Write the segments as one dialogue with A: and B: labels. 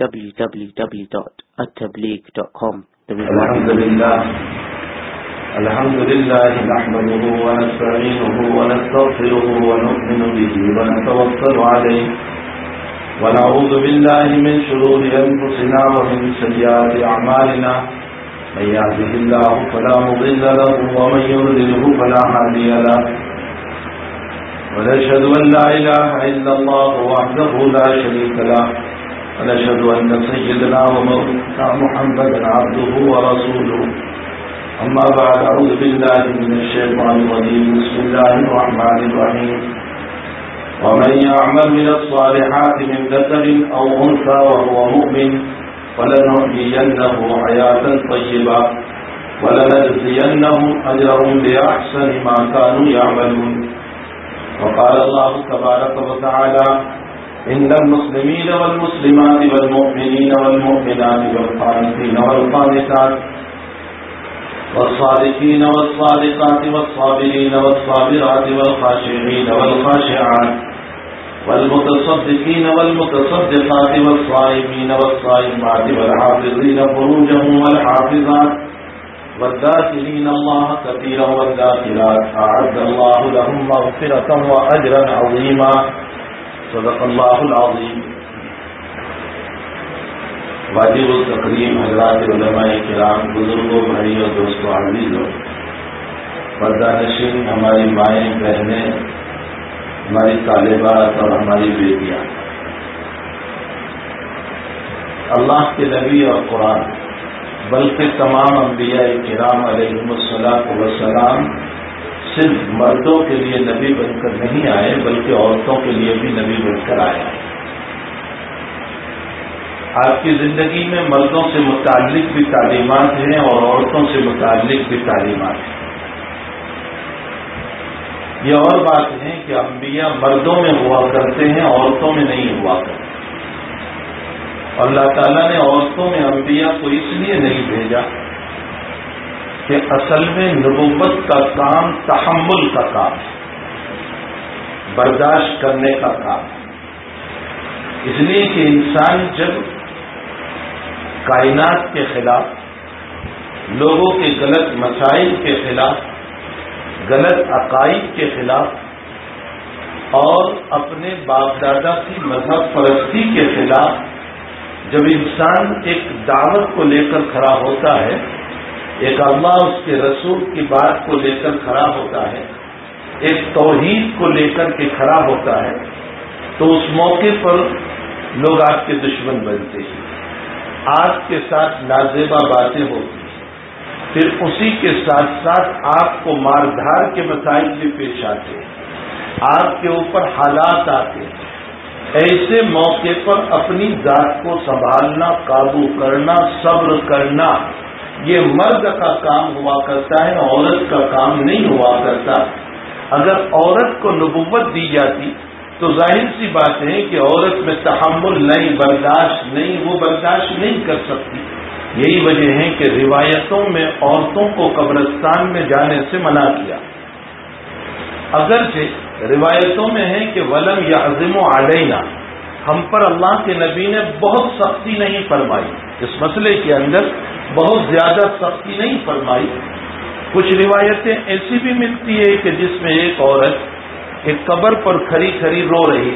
A: www.attableek.com
B: الحمد لله الحمد لله نحمده ونستعينه ونستغفره ونؤمن به ونتوكل عليه ونعوذ بالله من شرور أنفسنا ومن سيئات أعمالنا من يهده الله فلا مضل له ومن يضلله فلا هادي له ونشهد أن لا إله إلا الله وحده لا شريك له ونشهد أن سيدنا ومولانا محمدا عبده ورسوله. أما بعد أعوذ بالله من الشيطان الرجيم. بسم الله الرحمن الرحيم. ومن يعمل من الصالحات من ذكر أو أنثى وهو مؤمن فلنحيينه حياة طيبة ولنجزينهم أجرهم بأحسن ما كانوا يعملون. وقال الله تبارك وتعالى إن المسلمين والمسلمات والمؤمنين والمؤمنات والقانتين والقانتات والصادقين والصادقات والصابرين والصابرات والخاشعين والخاشعات والمتصدقين والمتصدقات والصائمين والصائمات والحافظين فروجهم والحافظات والذاكرين الله كثيرا والذاكرات أعد الله لهم مغفرة وأجرا عظيما صدق الله العظيم واجب التقریم حضرات علماء کرام، بزرگوں بھائی اور دوستوں، عزیزوں پردہ نشین ہماری مائیں، بہنیں، ہماری طالبات اور ہماری بیٹیاں۔ اللہ کے نبی اور قرآن، بلکہ تمام انبیاء کرام علیہ السلام وسلام صرف مردوں کے لیے نبی بن کر نہیں آئے، بلکہ عورتوں کے لیے بھی نبی بن کر آئے۔ آپ کی زندگی میں مردوں سے متعلق بھی تعلیمات ہیں اور عورتوں سے متعلق بھی تعلیمات ہیں۔ یہ اور بات ہے کہ انبیاء مردوں میں ہوا کرتے ہیں، عورتوں میں نہیں ہوا کرتے۔ اللہ تعالیٰ نے عورتوں میں انبیاء کو اس لیے نہیں بھیجا کہ اصل میں نبوت کا کام تحمل کا کام برداشت کرنے کا کام اس لیے کہ انسان جب کائنات کے خلاف، لوگوں کے غلط مسائل کے خلاف، غلط عقائد کے خلاف، اور اپنے باپ دادا کی مذہب پرستی کے خلاف، جب انسان ایک دعوت کو لے کر کھڑا ہوتا ہے ایک اللہ اس کے رسول کی بات کو لے کر کھڑا ہوتا ہے، ایک توحید کو لے کر کے کھڑا ہوتا ہے، تو اس موقع پر لوگ آپ کے دشمن بنتے ہیں۔ آپ کے ساتھ نازیبا باتیں ہوتی ہیں۔ پھر اسی کے ساتھ ساتھ آپ کو مار دھار کے مسائل بھی پیش آتے ہیں۔ آپ کے اوپر حالات آتے ہیں۔ ایسے موقع پر اپنی ذات کو سنبھالنا، قابو کرنا، صبر کرنا یہ مرد کا کام ہوا کرتا ہے، عورت کا کام نہیں ہوا کرتا۔ اگر عورت کو نبوت دی جاتی، تو ظاہر سی بات ہے کہ عورت میں تحمل نہیں، برداشت نہیں، وہ برداشت نہیں کر سکتی۔ یہی وجہ ہے کہ روایتوں میں عورتوں کو قبرستان میں جانے سے منع کیا۔ اگرچہ روایتوں میں ہے کہ ولم یا عظم و ہم پر اللہ کے نبی نے بہت سختی نہیں فرمائی۔ اس مسئلے کے اندر بہت زیادہ سختی نہیں فرمائی۔ کچھ روایتیں ایسی بھی ملتی ہے کہ جس میں ایک عورت ایک قبر پر کھڑی کھڑی رو رہی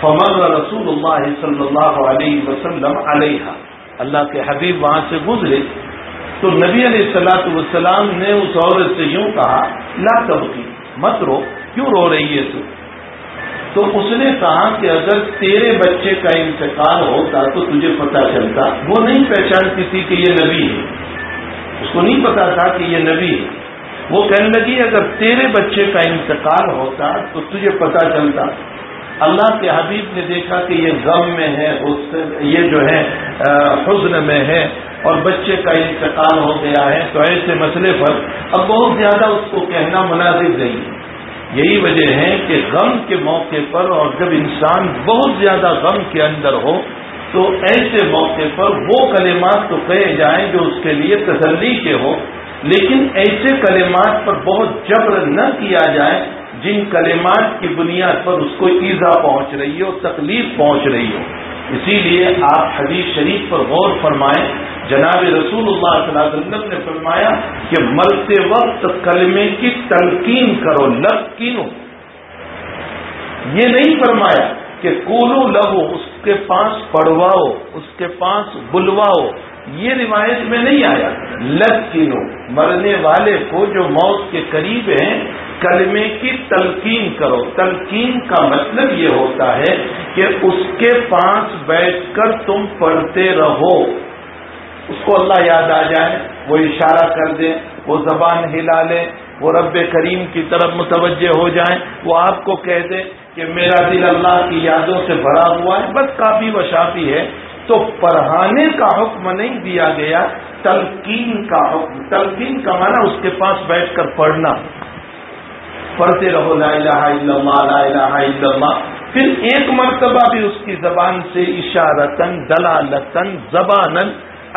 B: فمر رسول اللہ صلی اللہ علیہ وسلم علیہ اللہ کے حبیب وہاں سے گزرے۔ تو نبی علیہ السلاۃ والسلام نے اس عورت سے یوں کہا، لا تبقی، مت رو، کیوں رو رہی ہے تو؟ تو اس نے کہا کہ اگر تیرے بچے کا انتقال ہوتا تو تجھے پتا چلتا۔ وہ نہیں پہچانتی تھی کہ یہ نبی ہے۔ اس کو نہیں پتا تھا کہ یہ نبی ہے۔ وہ کہنے لگی، اگر تیرے بچے کا انتقال ہوتا تو تجھے پتا چلتا۔ اللہ کے حبیب نے دیکھا کہ یہ غم میں ہے یہ جو ہے حزن میں ہے اور بچے کا انتقال ہو گیا ہے۔ تو ایسے مسئلے پر اب بہت زیادہ اس کو کہنا مناسب نہیں۔ ہے یہی وجہ ہے کہ غم کے موقع پر اور جب انسان بہت زیادہ غم کے اندر ہو، تو ایسے موقع پر وہ کلمات تو کہے جائیں جو اس کے لیے تسلی کے ہو لیکن ایسے کلمات پر بہت جبر نہ کیا جائے جن کلمات کی بنیاد پر اس کو ایزا پہنچ رہی ہو، تکلیف پہنچ رہی ہو۔ اسی لیے آپ حدیث شریف پر غور فرمائیں۔ جناب رسول اللہ صلی اللہ علیہ وسلم نے فرمایا کہ مرتے وقت کلمے کی تلقین کرو لکینو یہ نہیں فرمایا کہ کولو لہو، اس کے پاس پڑواؤ اس کے پاس بلواؤ۔ یہ روایت میں نہیں آیا۔ لکینو مرنے والے کو جو موت کے قریب ہیں کلمے کی تلقین کرو۔ تلقین کا مطلب یہ ہوتا ہے کہ اس کے پاس بیٹھ کر تم پڑھتے رہو۔ اس کو اللہ یاد آ جائے، وہ اشارہ کر دے وہ زبان ہلا لے وہ رب کریم کی طرف متوجہ ہو جائیں۔ وہ آپ کو کہہ دے کہ میرا دل اللہ کی یادوں سے بھرا ہوا ہے، بس کافی و شافی ہے۔ تو پڑھانے کا حکم نہیں دیا گیا، تلقین کا حکم۔ تلقین کا معنی اس کے پاس بیٹھ کر پڑھنا۔ پڑھتے رہو، لا الہ الا اللہ، لا الہ الا اللہ۔ پھر ایک مرتبہ بھی اس کی زبان سے اشارتن دلالتن زبانن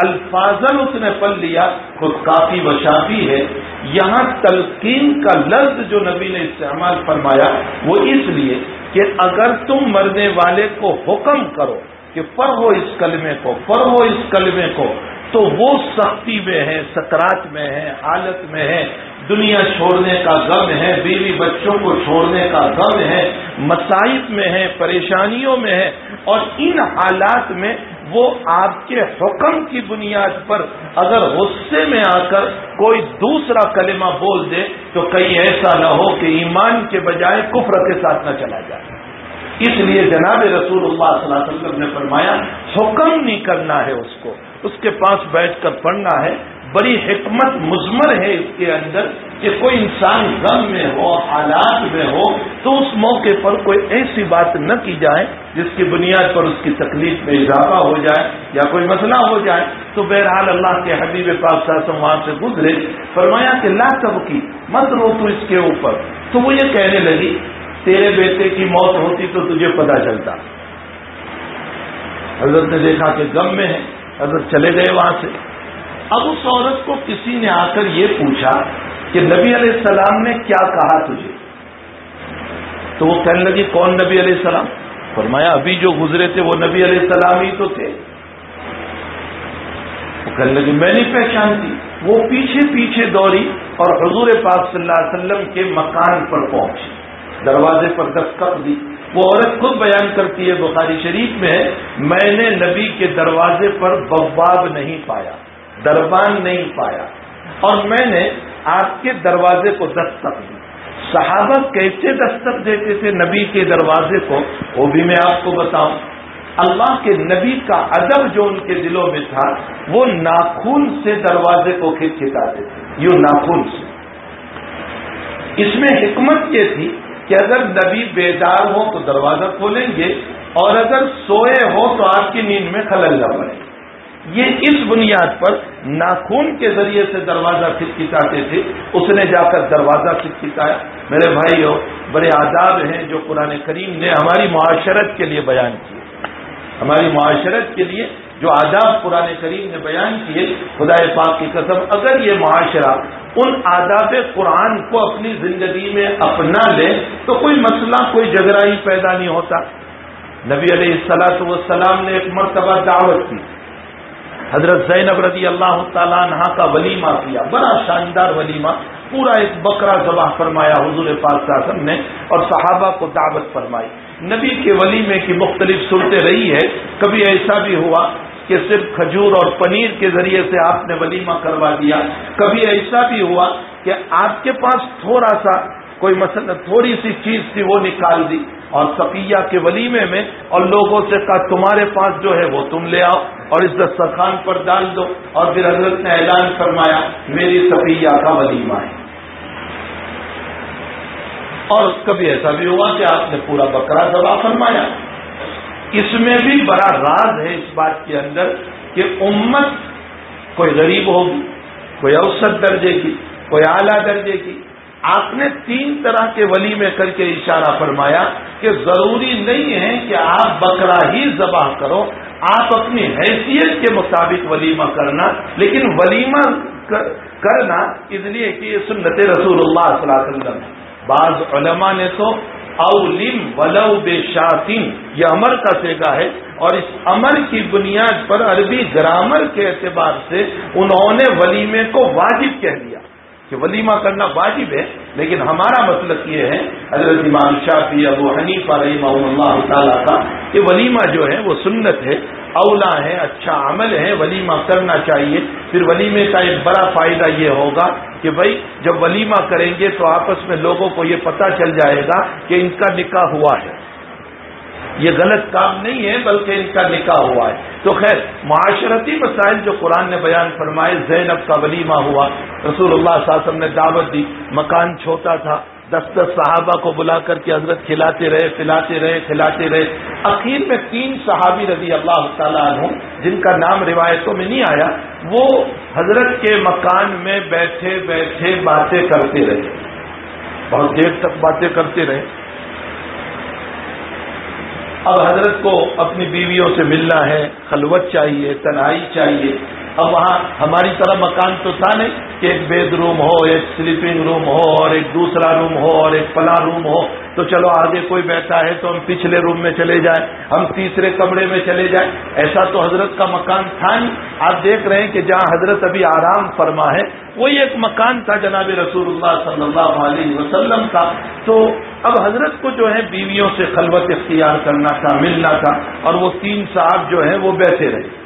B: الفاظن اس نے پڑھ لیا۔ خود کافی وشافی ہے۔ یہاں تلقین کا لفظ جو نبی نے استعمال فرمایا، وہ اس لیے کہ اگر تم مرنے والے کو حکم کرو کہ پڑھو اس کلمے کو، پڑھو اس کلمے کو، تو وہ سختی میں ہے، سکرات میں ہے، حالت میں ہے۔ دنیا چھوڑنے کا غم ہے، بیوی بچوں کو چھوڑنے کا غم ہے مسائب میں ہے، پریشانیوں میں ہے، اور ان حالات میں وہ آپ کے حکم کی بنیاد پر اگر غصے میں آ کر کوئی دوسرا کلمہ بول دے تو کہیں ایسا نہ ہو کہ ایمان کے بجائے کفر کے ساتھ نہ چلا جائے۔ اس لیے جناب رسول اللہ صلی اللہ علیہ وسلم نے فرمایا، حکم نہیں کرنا ہے اس کو۔ اس کے پاس بیٹھ کر پڑھنا ہے۔ بڑی حکمت مزمر ہے اس کے اندر کہ کوئی انسان غم میں ہو، حالات میں ہو، تو اس موقع پر کوئی ایسی بات نہ کی جائے جس کی بنیاد پر اس کی تکلیف میں اضافہ ہو جائے یا کوئی مسئلہ ہو جائے۔ تو بہرحال اللہ کے حبیب پاک صاحب وہاں سے گزرے، فرمایا کہ لا سب کی مت رو تو اس کے اوپر۔ تو وہ یہ کہنے لگی، تیرے بیٹے کی موت ہوتی تو تجھے پتا چلتا۔ حضرت نے دیکھا کہ غم میں ہے، حضرت چلے گئے وہاں سے۔ اب اس عورت کو کسی نے آ کر یہ پوچھا کہ نبی علیہ السلام نے کیا کہا تجھے؟ تو وہ کہنے لگی، کون نبی علیہ السلام؟ فرمایا، ابھی جو گزرے تھے وہ نبی علیہ السلام ہی تو تھے۔ وہ کہنے لگی، میں نہیں پہچانتی۔ وہ پیچھے پیچھے دوڑی اور حضور پاک صلی اللہ علیہ وسلم کے مکان پر پہنچی، دروازے پر دستخط دی۔ وہ عورت خود بیان کرتی ہے، بخاری شریف میں میں نے نبی کے دروازے پر بواب نہیں پایا۔ دربان نہیں پایا۔ اور میں نے آپ کے دروازے کو دستک دی صحابہ کیسے دستک دیتے تھے نبی کے دروازے کو؟ وہ بھی میں آپ کو بتاؤں۔ اللہ کے نبی کا ادب جو ان کے دلوں میں تھا، وہ ناخون سے دروازے کو کھچکھاتے تھے۔ یوں ناخون سے۔ اس میں حکمت یہ تھی کہ اگر نبی بیدار ہو تو دروازہ کھولیں گے اور اگر سوئے ہو تو آپ کی نیند میں خلل نہ پڑے یہ اس بنیاد پر ناخون کے ذریعے سے دروازہ کھچکھاتے تھے، اس نے جا کر دروازہ کھچکھایا میرے بھائی بڑے آداب ہیں جو قرآن کریم نے ہماری معاشرت کے لیے بیان کیے۔ ہماری معاشرت کے لیے جو آداب قرآن کریم نے بیان کیے خدا پاک کی قسم، اگر یہ معاشرہ ان آداب قرآن کو اپنی زندگی میں اپنا لے، تو کوئی مسئلہ، کوئی جگرائی پیدا نہیں ہوتا۔ نبی علیہ السلاۃ والسلام نے ایک مرتبہ دعوت کی۔ حضرت زینب رضی اللہ تعالیٰ عنہ کا ولیمہ کیا، بڑا شاندار ولیمہ، پورا ایک بکرا ذبح فرمایا حضور پاک صاحب نے اور صحابہ کو دعوت فرمائی۔ نبی کے ولیمے کی مختلف صورتیں رہی ہے کبھی ایسا بھی ہوا کہ صرف کھجور اور پنیر کے ذریعے سے آپ نے ولیمہ کروا دیا، کبھی ایسا بھی ہوا کہ آپ کے پاس تھوڑا سا کوئی مسئلہ تھوڑی سی چیز تھی وہ نکال دی اور سفیہ کے ولیمے میں اور لوگوں سے کہا تمہارے پاس جو ہے وہ تم لے آؤ اور اس دسترخوان پر ڈال دو اور پھر حضرت نے اعلان فرمایا میری سفیہ کا ولیمہ ہے۔ اور کبھی ایسا بھی ہوا کہ آپ نے پورا بکرا دبا فرمایا۔ اس میں بھی بڑا راز ہے اس بات کے اندر کہ امت کوئی غریب ہوگی، کوئی اوسط درجے کی، کوئی اعلیٰ درجے کی آپ نے تین طرح کے ولی میں کر کے اشارہ فرمایا کہ ضروری نہیں ہے کہ آپ بکرا ہی ذبح کرو، آپ اپنی حیثیت کے مطابق ولیمہ کرنا، لیکن ولیمہ کرنا اس لیے کہ یہ سنت رسول اللہ صلی اللہ علیہ وسلم بعض علماء نے تو اولم ولو بے شاطین یہ امر کا سیگا ہے، اور اس امر کی بنیاد پر عربی گرامر کے اعتبار سے انہوں نے ولیمے کو واجب کہہ دیا۔ کہ ولیمہ کرنا واجب ہے، لیکن ہمارا مطلب یہ ہے، حضرت امام شافی ابو حنیف رحمہ اللہ تعالیٰ کا، کہ ولیمہ جو ہے وہ سنت ہے اولا ہے اچھا عمل ہے، ولیمہ کرنا چاہیے۔ پھر ولیمے کا ایک بڑا فائدہ یہ ہوگا کہ بھائی، جب ولیمہ کریں گے تو آپس میں لوگوں کو یہ پتہ چل جائے گا کہ ان کا نکاح ہوا ہے۔ یہ غلط کام نہیں ہے، بلکہ ان کا نکاح ہوا ہے۔ تو خیر، معاشرتی مسائل جو قرآن نے بیان فرمائے، زینب کا ولیمہ ہوا۔ رسول اللہ صلی اللہ علیہ وسلم نے دعوت دی۔ مکان چھوٹا تھا۔ دس دس صحابہ کو بلا کر کے حضرت کھلاتے رہے، پلاتے رہے، کھلاتے رہے۔ اخیر میں تین صحابی رضی اللہ تعالیٰ عنہ، جن کا نام روایتوں میں نہیں آیا، وہ حضرت کے مکان میں بیٹھے بیٹھے باتیں کرتے رہے۔ بہت دیر تک باتیں کرتے رہے۔ اب حضرت کو اپنی بیویوں سے ملنا ہے خلوت چاہیے تنہائی چاہیے۔ اب وہاں ہماری طرح مکان تو تھا نہیں کہ ایک بیڈ روم ہو، ایک سلیپنگ روم ہو، اور ایک دوسرا روم ہو، اور ایک پلا روم ہو۔ تو چلو آگے کوئی بیٹھا ہے تو ہم پچھلے روم میں چلے جائیں، ہم تیسرے کمرے میں چلے جائیں۔ ایسا تو حضرت کا مکان تھا نہیں۔ آپ دیکھ رہے ہیں کہ جہاں حضرت ابھی آرام فرما ہے، وہی ایک مکان تھا جناب رسول اللہ صلی اللہ علیہ وسلم کا۔ تو اب حضرت کو جو ہے بیویوں سے خلوت اختیار کرنا تھا، ملنا تھا، اور وہ تین صاحب جو ہیں وہ بیٹھے رہے۔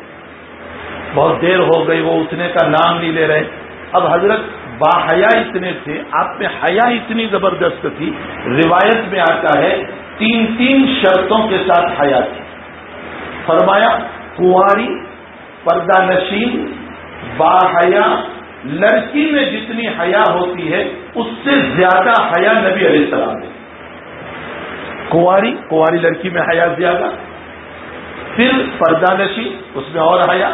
B: بہت دیر ہو گئی، وہ اٹھنے کا نام نہیں لے رہے۔ اب حضرت باحیا اتنے تھے، آپ میں حیا اتنی زبردست تھی، روایت میں آتا ہے، تین تین شرطوں کے ساتھ حیا تھی۔ فرمایا، کنواری، پردہ نشین باحیا لڑکی میں جتنی حیا ہوتی ہے، اس سے زیادہ حیا نبی علیہ السلام ہے کنواری کنواری لڑکی میں حیا زیادہ، پھر پردہ نشین، اس میں اور حیا۔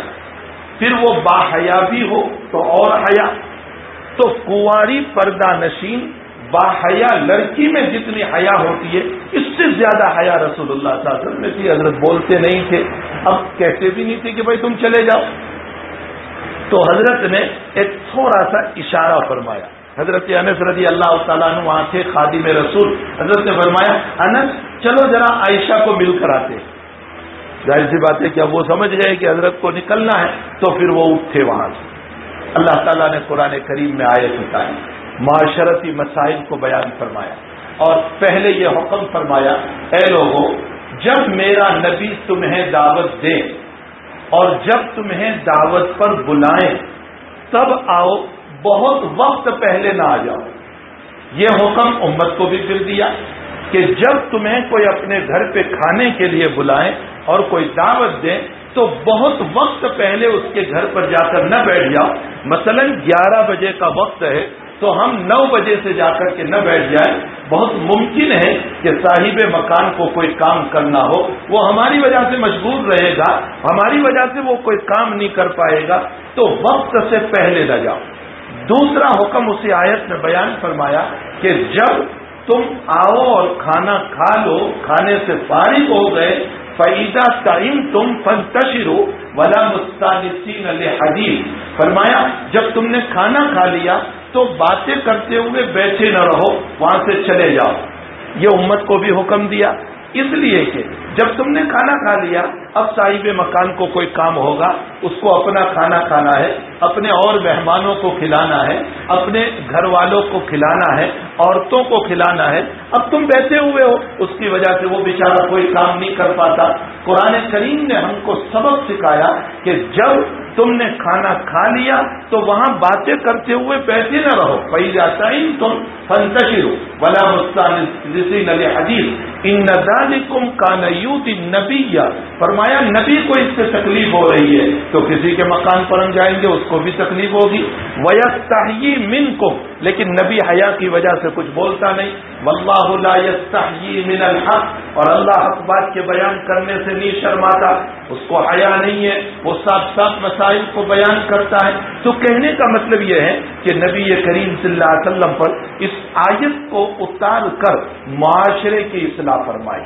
B: پھر وہ باحیا بھی ہو تو اور حیا۔ تو کنواری پردہ نشین باحیا لڑکی میں جتنی حیا ہوتی ہے، اس سے زیادہ حیا رسول اللہ صلی اللہ علیہ وسلم میں تھی حضرت بولتے نہیں تھے۔ اب کہتے بھی نہیں تھے کہ بھائی تم چلے جاؤ۔ تو حضرت نے ایک تھوڑا سا اشارہ فرمایا۔ حضرت انس رضی اللہ تعالیٰ نے وہاں تھے خادی میں رسول۔ حضرت نے فرمایا، انس، چلو ذرا عائشہ کو مل کر آتے۔ ظاہر سی بات ہے کہ اب وہ سمجھ گئے کہ حضرت کو نکلنا ہے، تو پھر وہ اٹھے وہاں سے۔ اللہ تعالیٰ نے قرآن کریم میں آئے ستائی معاشرتی مسائل کو بیان فرمایا۔ اور پہلے یہ حکم فرمایا، اے لوگوں جب میرا نبی تمہیں دعوت دے اور جب تمہیں دعوت پر بلائیں تب آؤ، بہت وقت پہلے نہ آ جاؤ۔ یہ حکم امت کو بھی پھر دیا کہ جب تمہیں کوئی اپنے گھر پہ کھانے کے لیے بلائیں اور کوئی دعوت دیں تو بہت وقت پہلے اس کے گھر پر جا کر نہ بیٹھ جاؤ۔ مثلا گیارہ بجے کا وقت ہے تو ہم نو بجے سے جا کر کے نہ بیٹھ جائیں۔ بہت ممکن ہے کہ صاحب مکان کو کوئی کام کرنا ہو۔ وہ ہماری وجہ سے مجبور رہے گا، ہماری وجہ سے وہ کوئی کام نہیں کر پائے گا۔ تو وقت سے پہلے نہ جاؤ۔ دوسرا حکم اسی آیت میں بیان فرمایا کہ جب تم آؤ اور کھانا کھا لو، کھانے سے فارغ ہو گئے فعیدہ تعیم تم فن تشرو ولا مستانسین حدیث فرمایا، جب تم نے کھانا کھا لیا، تو باتیں کرتے ہوئے بیٹھے نہ رہو، وہاں سے چلے جاؤ۔ یہ امت کو بھی حکم دیا۔ اس لیے کہ جب تم نے کھانا کھا لیا، اب صاحب مکان کو کوئی کام ہوگا، اس کو اپنا کھانا کھانا ہے، اپنے اور مہمانوں کو کھلانا ہے، اپنے گھر والوں کو کھلانا ہے، عورتوں کو کھلانا ہے۔ اب تم بیٹھے ہوئے ہو، اس کی وجہ سے وہ بیچارہ کوئی کام نہیں کر پاتا۔ قرآن کریم نے ہم کو سبق سکھایا کہ جب تم نے کھانا کھا لیا تو وہاں باتیں کرتے ہوئے بیٹھے نہ رہو۔ پی جاتا ہی تم فنتشر ولا مستان حدیث ان نظال کم کا نبی فرمایا، نبی کو اس سے تکلیف ہو رہی ہے۔ تو کسی کے مکان پر ہم جائیں گے، اس کو بھی تکلیف ہوگی۔ ویستحیی من کو لیکن نبی حیا کی وجہ سے کچھ بولتا نہیں۔ واللہ لا یستحیی من الحق۔ اور اللہ حق بات کے بیان کرنے سے نہیں شرماتا۔ اس کو حیا نہیں ہے۔ وہ صاف صاف مسائل کو بیان کرتا ہے۔ تو کہنے کا مطلب یہ ہے کہ نبی کریم صلی اللہ علیہ وسلم پر اس آیت کو اتار کر معاشرے کی اصلاح فرمائی۔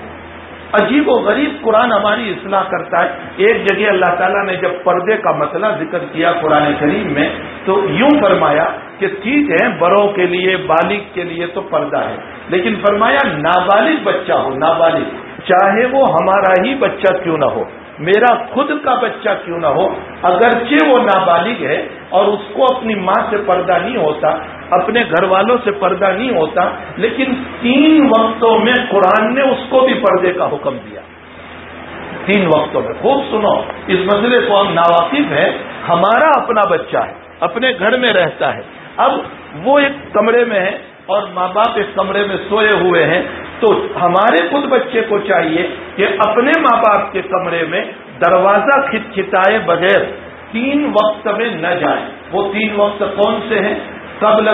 B: عجیب و غریب قرآن ہماری اصلاح کرتا ہے۔ ایک جگہ اللہ تعالیٰ نے جب پردے کا مسئلہ ذکر کیا قرآن کریم میں، تو یوں فرمایا کہ ٹھیک ہے، بڑوں کے لیے، بالغ کے لیے تو پردہ ہے۔ لیکن فرمایا، نابالغ بچہ ہو، نابالغ، چاہے وہ ہمارا ہی بچہ کیوں نہ ہو۔ میرا خود کا بچہ کیوں نہ ہو؟ اگرچہ وہ نابالغ ہے اور اس کو اپنی ماں سے پردہ نہیں ہوتا، اپنے گھر والوں سے پردہ نہیں ہوتا، لیکن تین وقتوں میں قرآن نے اس کو بھی پردے کا حکم دیا۔ تین وقتوں میں۔ خوب سنو، اس مسئلے کو ہم ناواقف ہیں۔ ہمارا اپنا بچہ ہے، اپنے گھر میں رہتا ہے۔ اب وہ ایک کمرے میں ہے اور ماں باپ ایک کمرے میں سوئے ہوئے ہیں۔ تو ہمارے خود بچے کو چاہیے کہ اپنے ماں باپ کے کمرے میں دروازہ کھچ کھچائے بغیر تین وقت میں نہ جائیں۔ وہ تین وقت کون سے ہیں؟ قبل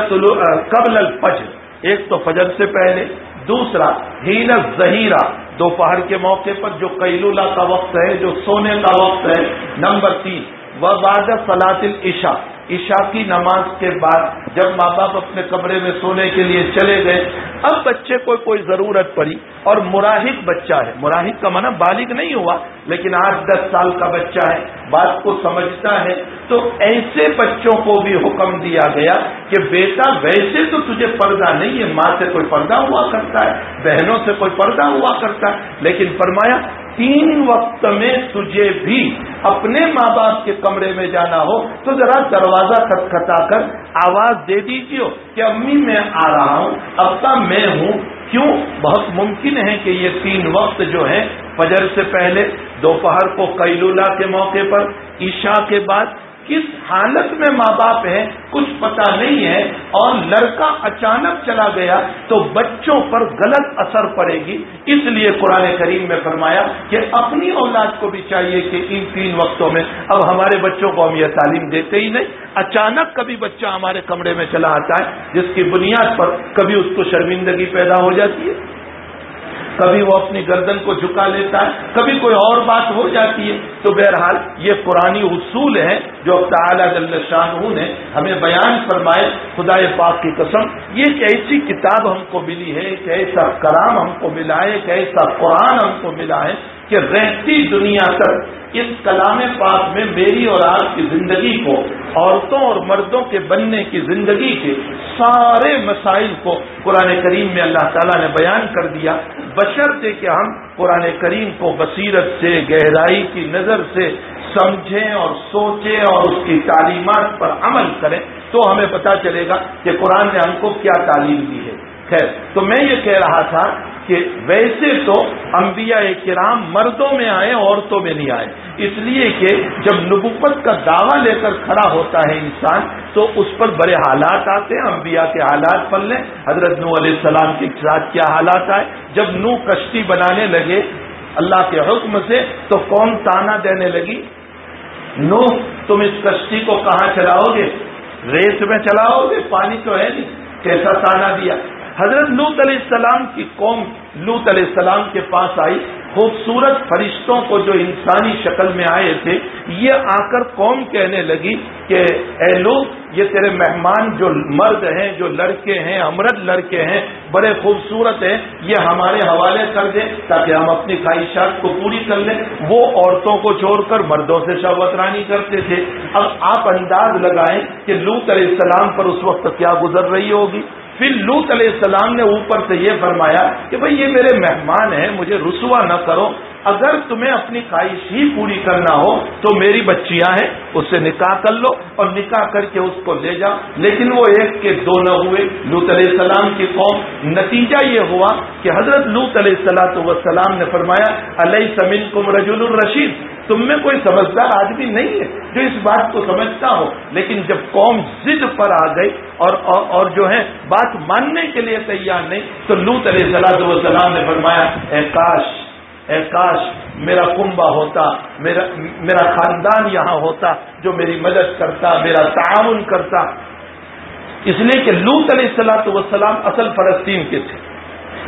B: قبل الفجر۔ ایک تو فجر سے پہلے، دوسرا ہین ظہیرہ دوپہر کے موقع پر جو قیلولہ کا وقت ہے، جو سونے کا وقت ہے، نمبر تین و بعد فلاط العشا عشاء کی نماز کے بعد جب ماں باپ اپنے کمرے میں سونے کے لیے چلے گئے، اب بچے کو کوئی ضرورت پڑی اور مراحق بچہ ہے۔ مراحق کا منع بالغ نہیں ہوا، لیکن آٹھ دس سال کا بچہ ہے، بات کو سمجھتا ہے۔ تو ایسے بچوں کو بھی حکم دیا گیا کہ بیٹا ویسے تو تجھے پردہ نہیں ہے، ماں سے کوئی پردہ ہوا کرتا ہے، بہنوں سے کوئی پردہ ہوا کرتا ہے، لیکن فرمایا تین وقت میں تجھے بھی اپنے ماں باپ کے کمرے میں جانا ہو تو ذرا دروازہ کھٹکھٹا کر آواز دے دیجیے کہ امی میں آ رہا ہوں، ابا میں ہوں۔ کیوں؟ بہت ممکن ہے کہ یہ تین وقت جو ہے فجر سے پہلے، دوپہر کو کیلولا کے موقع پر، عشاء کے بعد کس حالت میں ماں باپ ہیں کچھ پتا نہیں ہے اور لڑکا اچانک چلا گیا تو بچوں پر غلط اثر پڑے گی۔ اس لیے قرآن کریم میں فرمایا کہ اپنی اولاد کو بھی چاہیے کہ ان تین وقتوں میں، اب ہمارے بچوں کو ہم یہ تعلیم دیتے ہی نہیں۔ اچانک کبھی بچہ ہمارے کمرے میں چلا آتا ہے، جس کی بنیاد پر کبھی اس کو شرمندگی پیدا ہو جاتی ہے۔ کبھی وہ اپنی گردن کو جھکا لیتا ہے، کبھی کوئی اور بات ہو جاتی ہے۔ تو بہرحال یہ پرانی اصول ہے جو تعالیٰ جل شاہ نے ہمیں بیان فرمائے۔ خدا پاک کی قسم، یہ ایک ایسی کتاب ہم کو ملی ہے، ایک ایسا کرام ہم کو ملا ہے، ایک ایسا قرآن ہم کو ملا ہے کہ رہتی دنیا تک اس کلام پاک میں میری اور آپ کی زندگی کو، عورتوں اور مردوں کے بننے کی زندگی کے سارے مسائل کو قرآن کریم میں اللہ تعالیٰ نے بیان کر دیا۔ بشر سے کہ ہم قرآن کریم کو بصیرت سے، گہرائی کی نظر سے سمجھیں اور سوچیں اور اس کی تعلیمات پر عمل کریں تو ہمیں پتا چلے گا کہ قرآن نے ہم کو کیا تعلیم دی ہے۔ خیر۔ تو میں یہ کہہ رہا تھا کہ ویسے تو انبیاء کرام مردوں میں آئے، عورتوں میں نہیں آئے۔ اس لیے کہ جب نبوت کا دعویٰ لے کر کھڑا ہوتا ہے انسان، تو اس پر بڑے حالات آتے ہیں۔ انبیاء کے حالات پل لیں۔ حضرت نو علیہ السلام کے ساتھ کیا حالات آئے؟ جب نو کشتی بنانے لگے اللہ کے حکم سے، تو کون تانا دینے لگی؟ نو تم اس کشتی کو کہاں چلاؤ گے؟ ریت میں چلاؤ گے؟ پانی تو ہے نہیں۔ کیسا تانا دیا؟ حضرت لوت علیہ السلام کی قوم لوت علیہ السلام کے پاس آئی، خوبصورت فرشتوں کو جو انسانی شکل میں آئے تھے، یہ آ کر قوم کہنے لگی کہ اے لوگ یہ تیرے مہمان جو مرد ہیں، جو لڑکے ہیں، امرد لڑکے ہیں، بڑے خوبصورت ہیں، یہ ہمارے حوالے کر دیں تاکہ ہم اپنی خواہشات کو پوری کر لیں۔ وہ عورتوں کو چھوڑ کر مردوں سے شوترانی کرتے تھے۔ اب آپ انداز لگائیں کہ لوت علیہ السلام پر اس وقت کیا گزر رہی ہوگی۔ پھر لوت علیہ السلام نے اوپر سے یہ فرمایا کہ بھئی یہ میرے مہمان ہیں، مجھے رسوا نہ کرو اگر تمہیں اپنی خواہش ہی پوری کرنا ہو تو میری بچیاں ہیں، اس سے نکاح کر لو اور نکاح کر کے اس کو لے جاؤ لیکن وہ ایک کے دو نہ ہوئے۔ لوت علیہ السلام کی قوم، نتیجہ یہ ہوا کہ حضرت لوت علیہ السلاۃ وسلام نے فرمایا علیہ سمین کم رجول الرشید تم میں کوئی سمجھدار آدمی نہیں ہے جو اس بات کو سمجھتا ہو۔ لیکن جب قوم ضد پر آ گئی اور اور جو ہے بات ماننے کے لیے تیار نہیں، تو لوت علیہ سلاد وسلام نے فرمایا، اے کاش اے کاش میرا کنبا ہوتا، میرا میرا خاندان یہاں ہوتا جو میری مدد کرتا، میرا تعاون کرتا۔ اس لیے کہ لوت علیہ السلاۃ وسلام اصل فلسطین کے تھے۔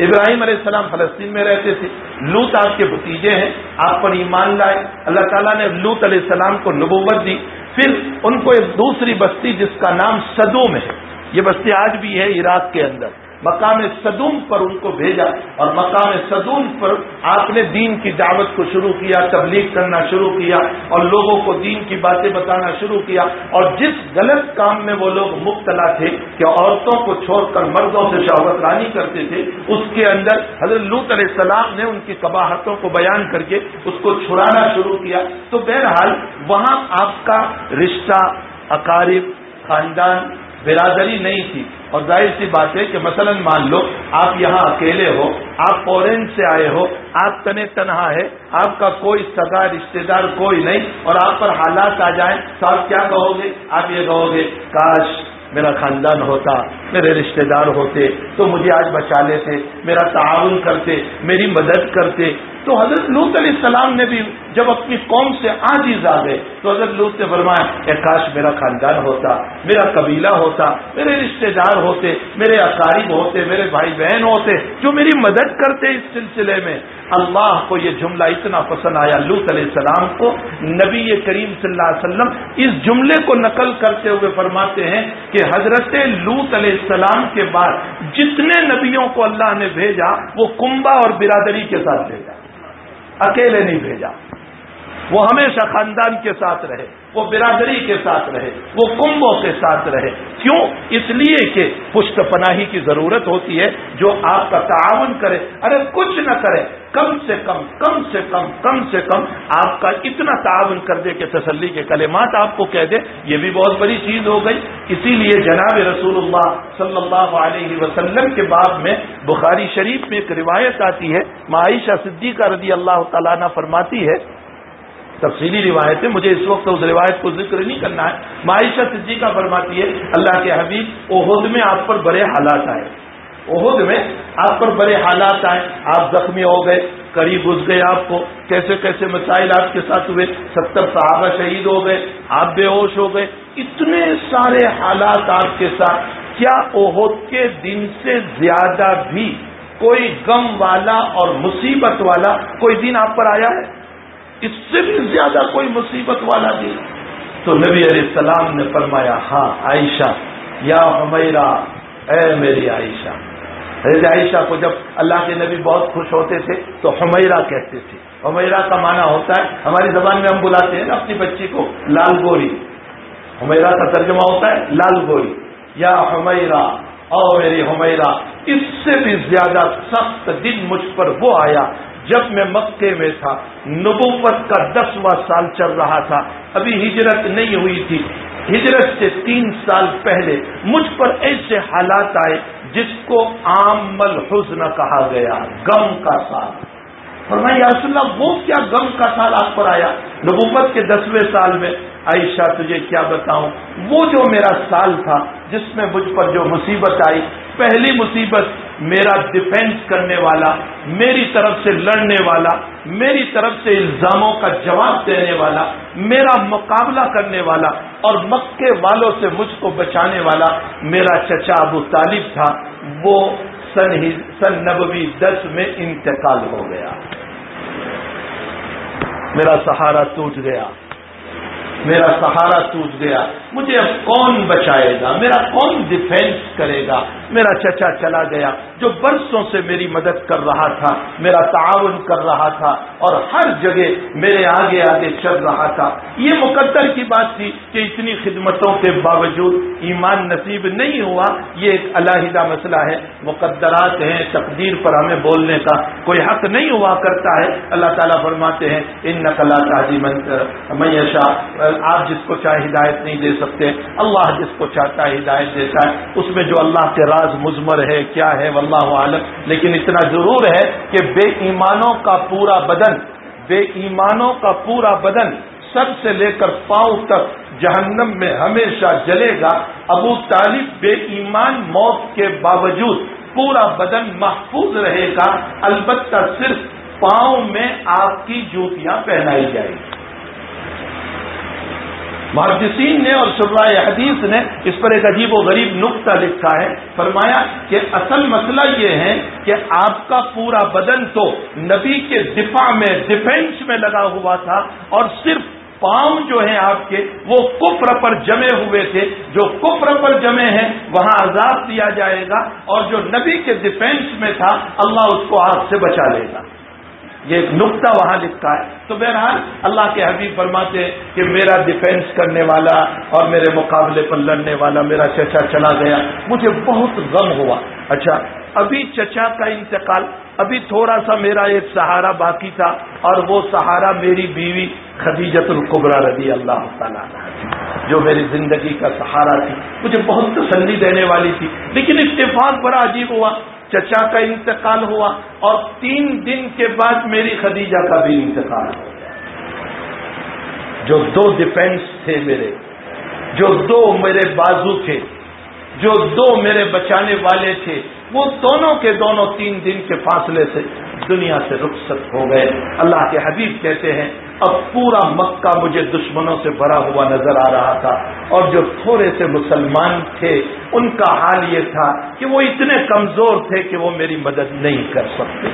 B: ابراہیم علیہ السلام فلسطین میں رہتے تھے۔ لوت آپ کے بھتیجے ہیں، آپ پر ایمان لائے۔ اللہ تعالیٰ نے لوت علیہ السلام کو نبوت دی۔ پھر ان کو ایک دوسری بستی جس کا نام صدوم ہے۔ یہ بستی آج بھی ہے عراق کے اندر۔ مقام صدوم پر ان کو بھیجا اور مقام صدوم پر آپ نے دین کی دعوت کو شروع کیا، تبلیغ کرنا شروع کیا اور لوگوں کو دین کی باتیں بتانا شروع کیا اور جس غلط کام میں وہ لوگ مبتلا تھے کہ عورتوں کو چھوڑ کر مردوں سے شہوت رانی کرتے تھے، اس کے اندر حضرت لوت علیہ السلام نے ان کی قباحتوں کو بیان کر کے اس کو چھڑانا شروع کیا۔ تو بہرحال وہاں آپ کا رشتہ، اقارب، خاندان برادری نہیں تھی۔ اور ظاہر سی بات ہے کہ مثلا مان لو، آپ یہاں اکیلے ہو، آپ فورین سے آئے ہو، آپ تنے تنہا ہے، آپ کا کوئی سگا رشتے دار کوئی نہیں، اور آپ پر حالات آ جائیں تو آپ کیا کہو گے؟ آپ یہ کہو گے، کاش میرا خاندان ہوتا، میرے رشتہ دار ہوتے، تو مجھے آج بچا لیتے، میرا تعاون کرتے، میری مدد کرتے تو حضرت لوت علیہ السلام نے بھی جب اپنی قوم سے آجیز آ گئے تو حضرت لوت نے فرمایا کہ کاش میرا خاندان ہوتا، میرا قبیلہ ہوتا، میرے رشتہ دار ہوتے، میرے اقارب ہوتے، میرے بھائی بہن ہوتے، جو میری مدد کرتے اس سلسلے میں۔ اللہ کو یہ جملہ اتنا پسند آیا لوت علیہ السلام کو۔ نبی کریم صلی اللہ علیہ وسلم اس جملے کو نقل کرتے ہوئے فرماتے ہیں کہ حضرت لوت علیہ السلام کے بعد جتنے نبیوں کو اللہ نے بھیجا، وہ کنبا اور برادری کے ساتھ بھیجا۔ اکیلے نہیں بھیجا۔ وہ ہمیشہ خاندان کے ساتھ رہے، وہ برادری کے ساتھ رہے، وہ کنبوں کے ساتھ رہے۔ کیوں؟ اس لیے کہ پشت پناہی کی ضرورت ہوتی ہے جو آپ کا تعاون کرے۔ ارے کچھ نہ کرے، کم سے کم کم سے کم کم سے کم آپ کا اتنا تعاون کر دے کہ تسلی کے کلمات آپ کو کہہ دے۔ یہ بھی بہت بڑی چیز ہو گئی۔ اسی لیے جناب رسول اللہ صلی اللہ علیہ وسلم کے بعد میں بخاری شریف میں ایک روایت آتی ہے۔ معائشہ صدیقہ رضی اللہ تعالیٰ فرماتی ہے تفصیلی روایت ہے، مجھے اس وقت اس روایت کو ذکر نہیں کرنا ہے۔ معیشت صدیقہ فرماتی ہے، اللہ کے حبیب عہد میں آپ پر بڑے حالات آئے۔ عہد میں آپ پر بڑے حالات آئے، آپ زخمی ہو گئے، قریب گھس گئے آپ کو۔ کیسے کیسے مسائل آپ کے ساتھ ہوئے، ستر صحابہ شہید ہو گئے، آپ بے ہوش ہو گئے۔ اتنے سارے حالات آپ کے ساتھ، کیا عہد کے دن سے زیادہ بھی کوئی غم والا اور مصیبت والا کوئی دن آپ پر آیا ہے؟ اس سے بھی زیادہ کوئی مصیبت والا دن تو نبی علیہ السلام نے فرمایا ہاں عائشہ، یا ہمیرا اے میری عائشہ۔ حضرت عائشہ کو جب اللہ کے نبی بہت خوش ہوتے تھے، تو ہمیرا کہتے تھے۔ ہمیرا کا معنی ہوتا ہے، ہماری زبان میں ہم بلاتے ہیں نا اپنی بچی کو، لال گوری۔ ہمیرا کا ترجمہ ہوتا ہے، لال گوری۔ یا ہمیرا او میری ہمیرا اس سے بھی زیادہ سخت دن مجھ پر وہ آیا جب میں مکے میں تھا، نبوت کا دسواں سال چل رہا تھا۔ ابھی ہجرت نہیں ہوئی تھی۔ ہجرت سے تین سال پہلے مجھ پر ایسے حالات آئے جس کو عام مل کہا گیا۔ غم کا سال۔ اور میں اللہ، وہ کیا غم کا سال آپ پر آیا؟ نبوت کے دسویں سال میں عائشہ، تجھے کیا بتاؤں؟ وہ جو میرا سال تھا، جس میں مجھ پر جو مصیبت آئی، پہلی مصیبت میرا ڈیفینس کرنے والا، میری طرف سے لڑنے والا، میری طرف سے الزاموں کا جواب دینے والا، میرا مقابلہ کرنے والا اور مکے والوں سے مجھ کو بچانے والا میرا چچا ابو طالب تھا، وہ سن سن نبوی دس میں انتقال ہو گیا۔ میرا سہارا ٹوٹ گیا۔ میرا سہارا ٹوٹ گیا۔ مجھے اب کون بچائے گا؟ میرا کون ڈیفینس کرے گا؟ میرا چچا چلا گیا جو برسوں سے میری مدد کر رہا تھا، میرا تعاون کر رہا تھا اور ہر جگہ میرے آگے آگے چل رہا تھا۔ یہ مقدر کی بات تھی کہ اتنی خدمتوں کے باوجود ایمان نصیب نہیں ہوا۔ یہ ایک علیحدہ مسئلہ ہے۔ مقدرات ہیں، تقدیر پر ہمیں بولنے کا کوئی حق نہیں ہوا کرتا ہے۔ اللہ تعالیٰ فرماتے ہیں ان نقلا میشا آپ جس کو چاہے ہدایت نہیں دے سکتے۔ سکتے اللہ جس کو چاہتا ہے ہدایت دیتا ہے، اس میں جو اللہ کے راز مزمر ہے، کیا ہے؟ واللہ عالم لیکن اتنا ضرور ہے کہ بے ایمانوں کا پورا بدن، بے ایمانوں کا پورا بدن سب سے لے کر پاؤں تک جہنم میں ہمیشہ جلے گا۔ ابو طالب بے ایمان موت کے باوجود پورا بدن محفوظ رہے گا۔ البتہ صرف پاؤں میں آپ کی جوتیاں پہنائی جائے گی۔ محدثین نے اور شرائے حدیث نے اس پر ایک عجیب و غریب نقطہ لکھا ہے۔ فرمایا کہ اصل مسئلہ یہ ہے کہ آپ کا پورا بدن تو نبی کے دفاع میں ڈیفینس میں لگا ہوا تھا اور صرف پاؤں جو ہیں آپ کے، وہ کفر پر جمے ہوئے تھے۔ جو کفر پر جمے ہیں، وہاں عذاب دیا جائے گا اور جو نبی کے ڈیفینس میں تھا، اللہ اس کو آگ سے بچا لے گا۔ یہ ایک نقطہ وہاں لکھا ہے۔ تو بہرحال اللہ کے حبیب فرماتے ہیں کہ میرا ڈیفینس کرنے والا اور میرے مقابلے پر لڑنے والا میرا چچا چلا گیا۔ مجھے بہت غم ہوا۔ اچھا ابھی چچا کا انتقال، ابھی تھوڑا سا میرا ایک سہارا باقی تھا اور وہ سہارا میری بیوی خدیجت القبرا رضی اللہ تعالیٰ جو میری زندگی کا سہارا تھی۔ مجھے بہت تسلی دینے والی تھی۔ لیکن اتفاق بڑا عجیب ہوا۔ چچا کا انتقال ہوا اور تین دن کے بعد میری خدیجہ کا بھی انتقال ہوا۔ جو دو ڈیفینس تھے میرے، جو دو میرے بازو تھے، جو دو میرے بچانے والے تھے، وہ دونوں کے دونوں تین دن کے فاصلے سے دنیا سے رخصت ہو گئے۔ اللہ کے حبیب کہتے ہیں اب پورا مکہ مجھے دشمنوں سے بھرا ہوا نظر آ رہا تھا اور جو تھوڑے سے مسلمان تھے، ان کا حال یہ تھا کہ وہ اتنے کمزور تھے کہ وہ میری مدد نہیں کر سکتے۔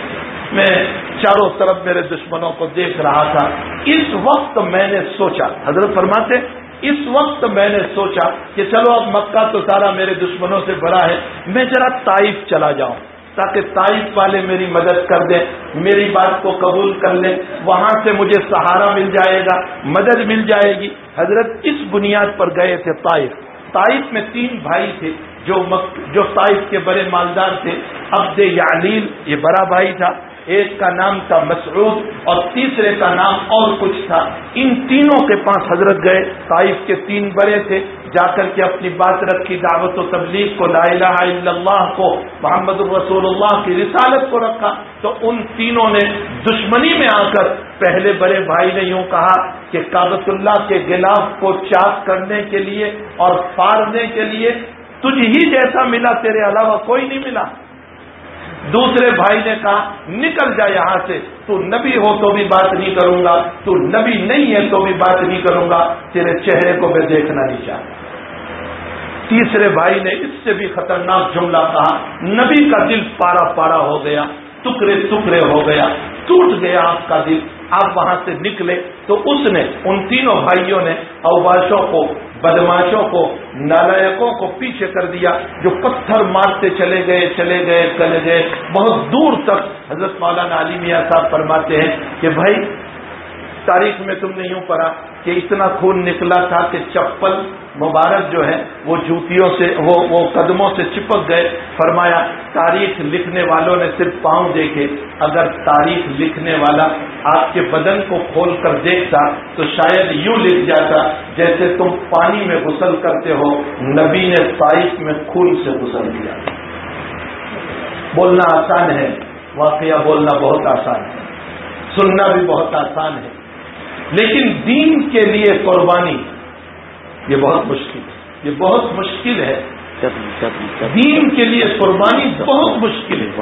B: میں چاروں طرف میرے دشمنوں کو دیکھ رہا تھا۔ اس وقت میں نے سوچا، حضرت فرماتے، اس وقت میں نے سوچا کہ چلو اب مکہ تو سارا میرے دشمنوں سے بھرا ہے، میں ذرا تائف چلا جاؤں۔ تاکہ تائف والے میری مدد کر دیں، میری بات کو قبول کر لیں، وہاں سے مجھے سہارا مل جائے گا، مدد مل جائے گی۔ حضرت اس بنیاد پر گئے تھے طائف۔ طائف میں تین بھائی تھے، جو مک... جو طائف کے بڑے مالدار تھے۔ عبد یعلیل، یہ بڑا بھائی تھا۔ ایک کا نام تھا مسعود اور تیسرے کا نام اور کچھ تھا۔ ان تینوں کے پاس حضرت گئے۔ طائف کے تین بڑے تھے۔ جا کر کے اپنی بات رکھی دعوت و تبلیغ کو، لا الہ الا اللہ کو، محمد الرسول اللہ کی رسالت کو رکھا۔ تو ان تینوں نے دشمنی میں آ کر پہلے بڑے بھائی نے یوں کہا کہ کابت اللہ کے گلاف کو چاک کرنے کے لیے اور پارنے کے لیے تجھ ہی جیسا ملا، تیرے علاوہ کوئی نہیں ملا۔ دوسرے بھائی نے کہا، نکل جا یہاں سے۔ تو نبی ہو تو بھی بات نہیں کروں گا، تو نبی نہیں ہے تو بھی بات نہیں کروں گا۔ تیرے چہرے کو میں دیکھنا نہیں چاہتا۔ تیسرے بھائی نے اس سے بھی خطرناک جملہ کہا، نبی کا دل پارا پارا ہو گیا۔ ٹکڑے ٹکڑے ہو گیا، ٹوٹ گیا آپ کا دل۔ آپ وہاں سے نکلے تو اس نے، ان تینوں بھائیوں نے اوباشوں کو بدماشوں کو نالائکوں کو پیچھے کر دیا، جو پتھر مارتے چلے گئے چلے گئے چلے گئے۔ بہت دور تک حضرت مولانا علی میاں صاحب فرماتے ہیں کہ بھائی، تاریخ میں تم نے یوں پڑھا کہ اتنا خون نکلا تھا کہ چپل مبارک جو ہے وہ جوتیوں سے، وہ وہ قدموں سے چپک گئے۔ فرمایا، تاریخ لکھنے والوں نے صرف پاؤں دیکھے۔ اگر تاریخ لکھنے والا آپ کے بدن کو کھول کر دیکھتا تو شاید یوں لکھ جاتا جیسے تم پانی میں غسل کرتے ہو۔ نبی نے تاریخ میں خون سے غسل کیا۔ بولنا آسان ہے۔ واقعہ بولنا بہت آسان ہے۔ سننا بھی بہت آسان ہے۔ لیکن دین کے لیے قربانی، یہ بہت مشکل ہے۔ یہ بہت مشکل ہے۔ دین کے لیے قربانی بہت مشکل ہے۔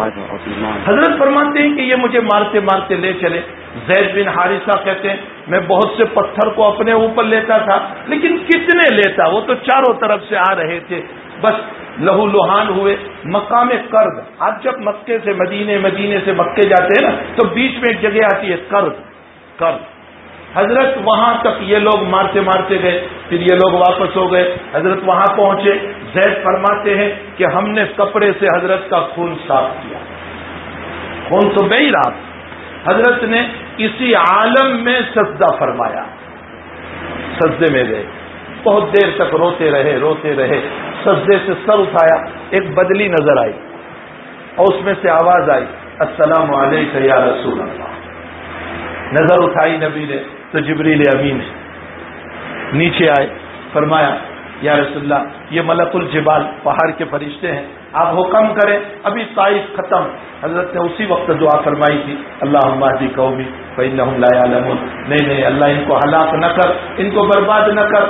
B: حضرت فرماتے ہیں کہ یہ مجھے مارتے مارتے لے چلے۔ زید بن حارثہ کہتے ہیں، میں بہت سے پتھر کو اپنے اوپر لیتا تھا، لیکن کتنے لیتا؟ وہ تو چاروں طرف سے آ رہے تھے۔ بس لہو لوہان ہوئے، مقام کرد آپ جب مکے سے مدینے مدینے سے مکے جاتے ہیں نا، تو بیچ میں ایک جگہ آتی ہے کرد کرد حضرت وہاں تک یہ لوگ مارتے مارتے گئے، پھر یہ لوگ واپس ہو گئے۔ حضرت وہاں پہنچے، زید فرماتے ہیں کہ ہم نے کپڑے سے حضرت کا خون صاف کیا۔ خون تو بے ہی رات حضرت نے اسی عالم میں سجدہ فرمایا۔ سجدے میں گئے۔ بہت دیر تک روتے رہے روتے رہے۔ سجدے سے سر اٹھایا، ایک بدلی نظر آئی۔ اور اس میں سے آواز آئی، السلام علیکم یا رسول اللہ۔ نظر اٹھائی نبی نے۔ تو جبریل امین ہے۔ نیچے آئے، فرمایا، یا رسول اللہ، یہ ملک الجبال، پہاڑ کے فرشتے ہیں۔ آپ حکم کریں، ابھی تائف ختم۔ حضرت نے اسی وقت دعا فرمائی تھی اللہ مہدی قومی بھائی نہ نہیں نہیں، اللہ ان کو ہلاک نہ کر، ان کو برباد نہ کر۔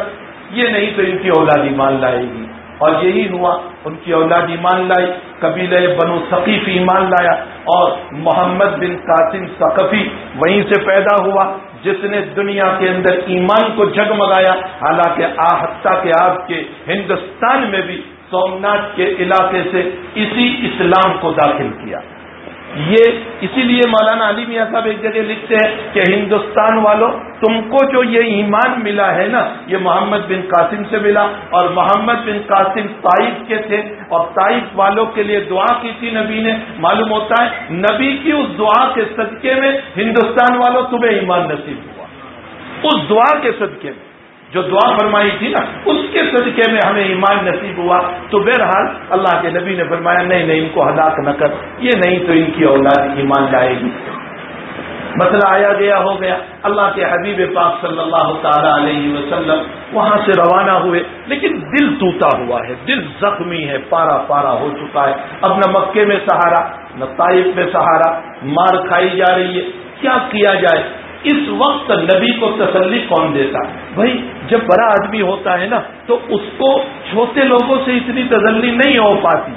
B: یہ نہیں تو ان کی اولاد ایمان لائے گی۔ اور یہی ہوا، ان کی اولاد ایمان لائی، قبیلہ بنو ثقیف ایمان لایا۔ اور محمد بن قاسم ثقفی وہیں سے پیدا ہوا۔ جس نے دنیا کے اندر ایمان کو جگمگایا، حالانکہ آحتہ کے آپ کے ہندوستان میں بھی سومنااتھ کے علاقے سے اسی اسلام کو داخل کیا۔ یہ اسی لیے مولانا علی میاں صاحب ایک جگہ لکھتے ہیں کہ ہندوستان والوں تم کو جو یہ ایمان ملا ہے نا، یہ محمد بن قاسم سے ملا اور محمد بن قاسم طائف کے تھے اور طائف والوں کے لیے دعا کی تھی نبی نے۔ معلوم ہوتا ہے نبی کی اس دعا کے صدقے میں ہندوستان والوں تمہیں ایمان نصیب ہوا۔ اس دعا کے صدقے میں۔ جو دعا فرمائی تھی نا، اس کے صدقے میں ہمیں ایمان نصیب ہوا۔ تو بہرحال اللہ کے نبی نے فرمایا، نہیں نہیں، ان کو ہلاک نہ کر۔ یہ نہیں تو ان کی اولاد ایمان لائے گی۔ مسئلہ آیا گیا، ہو گیا۔ اللہ کے حبیب پاک صلی اللہ تعالی علیہ وسلم وہاں سے روانہ ہوئے، لیکن دل ٹوٹا ہوا ہے، دل زخمی ہے، پارا پارا ہو چکا ہے۔ اب نہ مکے میں سہارا، نہ طائف میں سہارا، مار کھائی جا رہی ہے۔ کیا کیا جائے؟ اس وقت نبی کو تسلی کون دیتا بھائی، جب بڑا آدمی ہوتا ہے نا، تو اس کو چھوٹے لوگوں سے اتنی تسلی نہیں ہو پاتی۔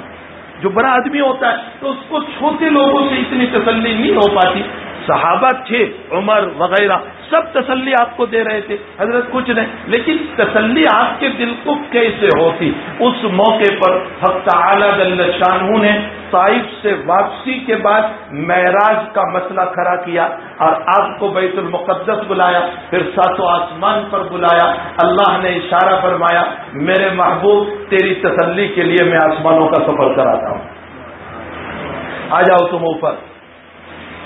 B: جو بڑا آدمی ہوتا ہے، تو اس کو چھوٹے لوگوں سے اتنی تسلی نہیں ہو پاتی۔ صحابہ تھے، عمر وغیرہ سب تسلی آپ کو دے رہے تھے، حضرت کچھ نہیں۔ لیکن تسلی آپ کے دل کو کیسے ہوتی؟ اس موقع پر حق تعالی شاہ نے طائف سے واپسی کے بعد معراج کا مسئلہ کھڑا کیا اور آپ کو بیت المقدس بلایا، پھر ساتوں آسمان پر بلایا۔ اللہ نے اشارہ فرمایا، میرے محبوب، تیری تسلی کے لیے میں آسمانوں کا سفر کراتا ہوں۔ آ جاؤ تم اوپر۔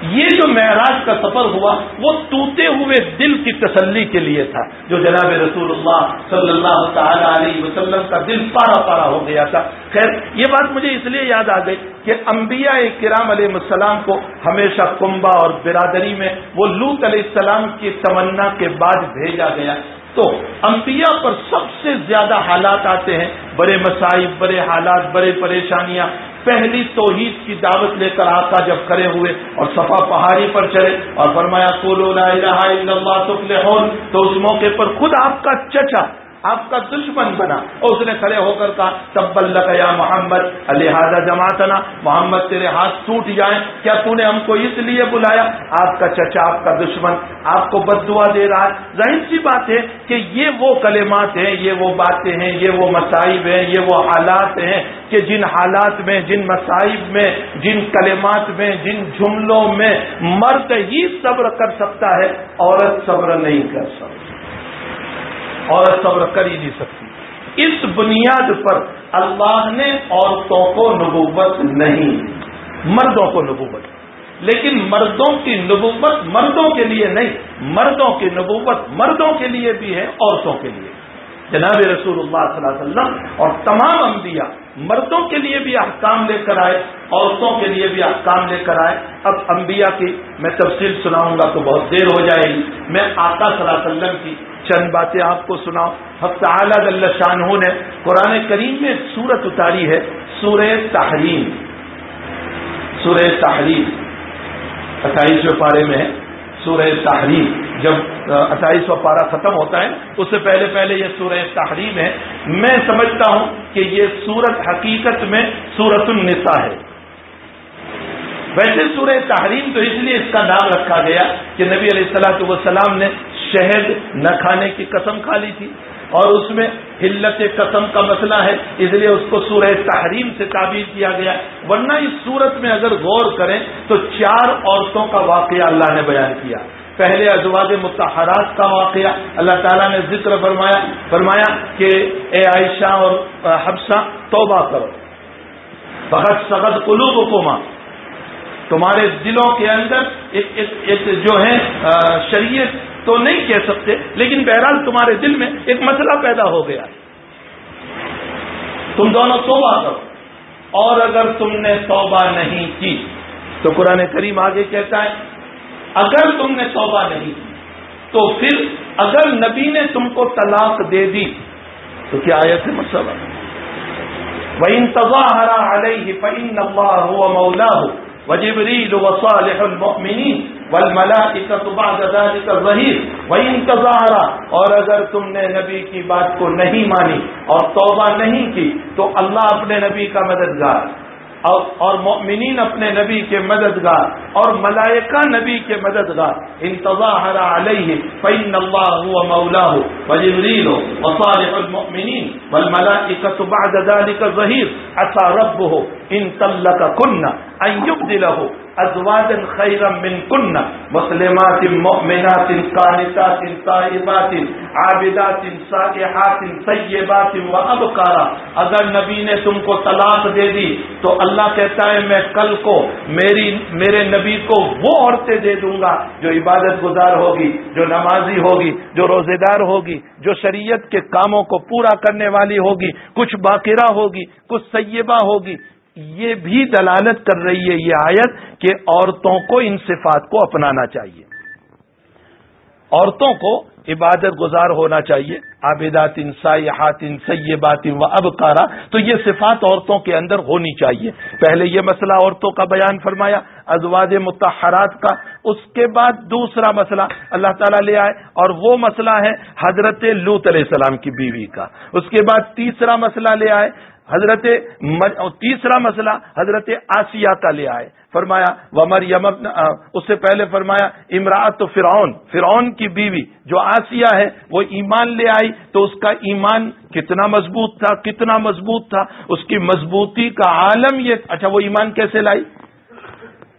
B: یہ جو معراج کا سفر ہوا، وہ ٹوٹے ہوئے دل کی تسلی کے لیے تھا، جو جناب رسول اللہ صلی اللہ تعالی علیہ وسلم کا دل پارا پارا ہو گیا تھا۔ خیر، یہ بات مجھے اس لیے یاد آ گئی کہ انبیاء کرام علیہ السلام کو ہمیشہ کنبا اور برادری میں وہ لوت علیہ السلام کی تمنا کے بعد بھیجا گیا۔ تو انبیاء پر سب سے زیادہ حالات آتے ہیں۔ بڑے مسائل بڑے حالات، بڑے پریشانیاں۔ پہلی توحید کی دعوت لے کر آقا جب کھڑے ہوئے اور صفا پہاڑی پر چڑھے اور فرمایا کولو لا الہ الا اللہ تفلحون، تو اس موقع پر خود آپ کا چچا آپ کا دشمن بنا اور اس نے کھڑے ہو کر کہا تب یا محمد الحاظہ جماعتنا، محمد تیرے ہاتھ ٹوٹ جائیں۔ کیا تو نے ہم کو اس لیے بلایا؟ آپ کا چچا، آپ کا دشمن، آپ کو بد دعا دے رہا ہے۔ ظاہر سی بات ہے کہ یہ وہ کلمات ہیں، یہ وہ باتیں ہیں، یہ وہ مصائب ہیں، یہ وہ حالات ہیں کہ جن حالات میں، جن مصائب میں، جن کلمات میں، جن جملوں میں مرد ہی صبر کر سکتا ہے، عورت صبر نہیں کر سکتی عورت صبر کر ہی نہیں سکتی۔ اس بنیاد پر اللہ نے عورتوں کو نبوت نہیں، مردوں کو نبوت۔ لیکن مردوں کی نبوت مردوں کے لیے نہیں، مردوں کی نبوت مردوں کے لیے بھی ہے، عورتوں کے لیے۔ جناب رسول اللہ صلی اللہ علیہ وسلم اور تمام انبیاء مردوں کے لیے بھی احکام لے کر آئے، عورتوں کے لیے بھی احکام لے کر آئے۔ اب انبیاء کی میں تفصیل سناؤں گا تو بہت دیر ہو جائے گی۔ میں آقا صلی اللہ علیہ وسلم کی چند باتیں آپ کو سناؤ حق تعالیٰ اللہ شاہ نے قرآن کریم میں سورت اتاری ہے، سورہ تحریم۔ سورہ تحریم۔ اٹھائیسویں پارے میں سورہ تحریم۔ جب اٹھائیسواں پارا ختم ہوتا ہے، اس سے پہلے پہلے یہ سورہ تحریم ہے۔ میں سمجھتا ہوں کہ یہ سورت حقیقت میں سورت النساء ہے۔ ویسے سورہ تحریم تو اس لیے اس کا نام رکھا گیا کہ نبی علیہ السلاۃ والسلام نے شہد نہ کھانے کی قسم کھا لی تھی اور اس میں حلت قسم کا مسئلہ ہے اس لیے اس کو سورہ تحریم سے تعبیر کیا گیا۔ ورنہ اس صورت میں اگر غور کریں تو چار عورتوں کا واقعہ اللہ نے بیان کیا۔ پہلے ازواج متحرات کا واقعہ اللہ تعالیٰ نے ذکر فرمایا فرمایا کہ اے عائشہ اور حفصہ توبہ کرو۔ بہت سخت قلوب حکومت تمہارے دلوں کے اندر ایک ایک, ایک جو ہے شریعت تو نہیں کہہ سکتے، لیکن بہرحال تمہارے دل میں ایک مسئلہ پیدا ہو گیا۔ تم دونوں توبہ کرو۔ اور اگر تم نے توبہ نہیں کی، تو قرآن کریم آگے کہتا ہے، اگر تم نے توبہ نہیں کی، تو پھر اگر نبی نے تم کو طلاق دے دی، تو کیا آیا تھے مسئلہ وہ انتظا ہرا علیہ پین نبا ہو مولا ہو وجبريل وصالح المؤمنين والملائکۃ بعد ذلك ظہیر وان تظاہرا اور اگر تم نے نبی کی بات کو نہیں مانی اور توبہ نہیں کی، تو اللہ اپنے نبی کا مددگار اور اور مؤمنین اپنے نبی کے مددگار اور ملائکہ نبی کے مددگار انتظاہر علیہ فین اللہ هو مولا ہو وجبریل وصالح المؤمنین والملائکۃ بعد ذلك ظہیر عسى رب ان طلق کن ان يبدله ازواج خیر من کن مسلمات، مؤمنات، قانتات، طائبات، عابدات، صالحات سیبات و ابکارا اگر نبی نے تم کو طلاق دے دی، تو اللہ کہتا ہے، میں کل کو میری، میرے نبی کو وہ عورتیں دے دوں گا جو عبادت گزار ہوگی، جو نمازی ہوگی، جو روزے دار ہوگی، جو شریعت کے کاموں کو پورا کرنے والی ہوگی، کچھ باقرہ ہوگی، کچھ سیبہ ہوگی یہ بھی دلالت کر رہی ہے یہ آیت کہ عورتوں کو ان صفات کو اپنانا چاہیے۔ عورتوں کو عبادت گزار ہونا چاہیے۔ آبدات سیاحات سیبات و اب کارا تو یہ صفات عورتوں کے اندر ہونی چاہیے۔ پہلے یہ مسئلہ عورتوں کا بیان فرمایا، ازواج متحرات کا۔ اس کے بعد دوسرا مسئلہ اللہ تعالیٰ لے آئے اور وہ مسئلہ ہے حضرت لوت علیہ السلام کی بیوی کا۔ اس کے بعد تیسرا مسئلہ لے آئے حضرت تیسرا مسئلہ حضرت آسیہ کا لے آئے۔ فرمایا و مریم اس سے پہلے فرمایا امراط تو فرعون فرعون کی بیوی جو آسیہ ہے، وہ ایمان لے آئی تو اس کا ایمان کتنا مضبوط تھا، کتنا مضبوط تھا، اس کی مضبوطی کا عالم یہ اچھا وہ ایمان کیسے لائی؟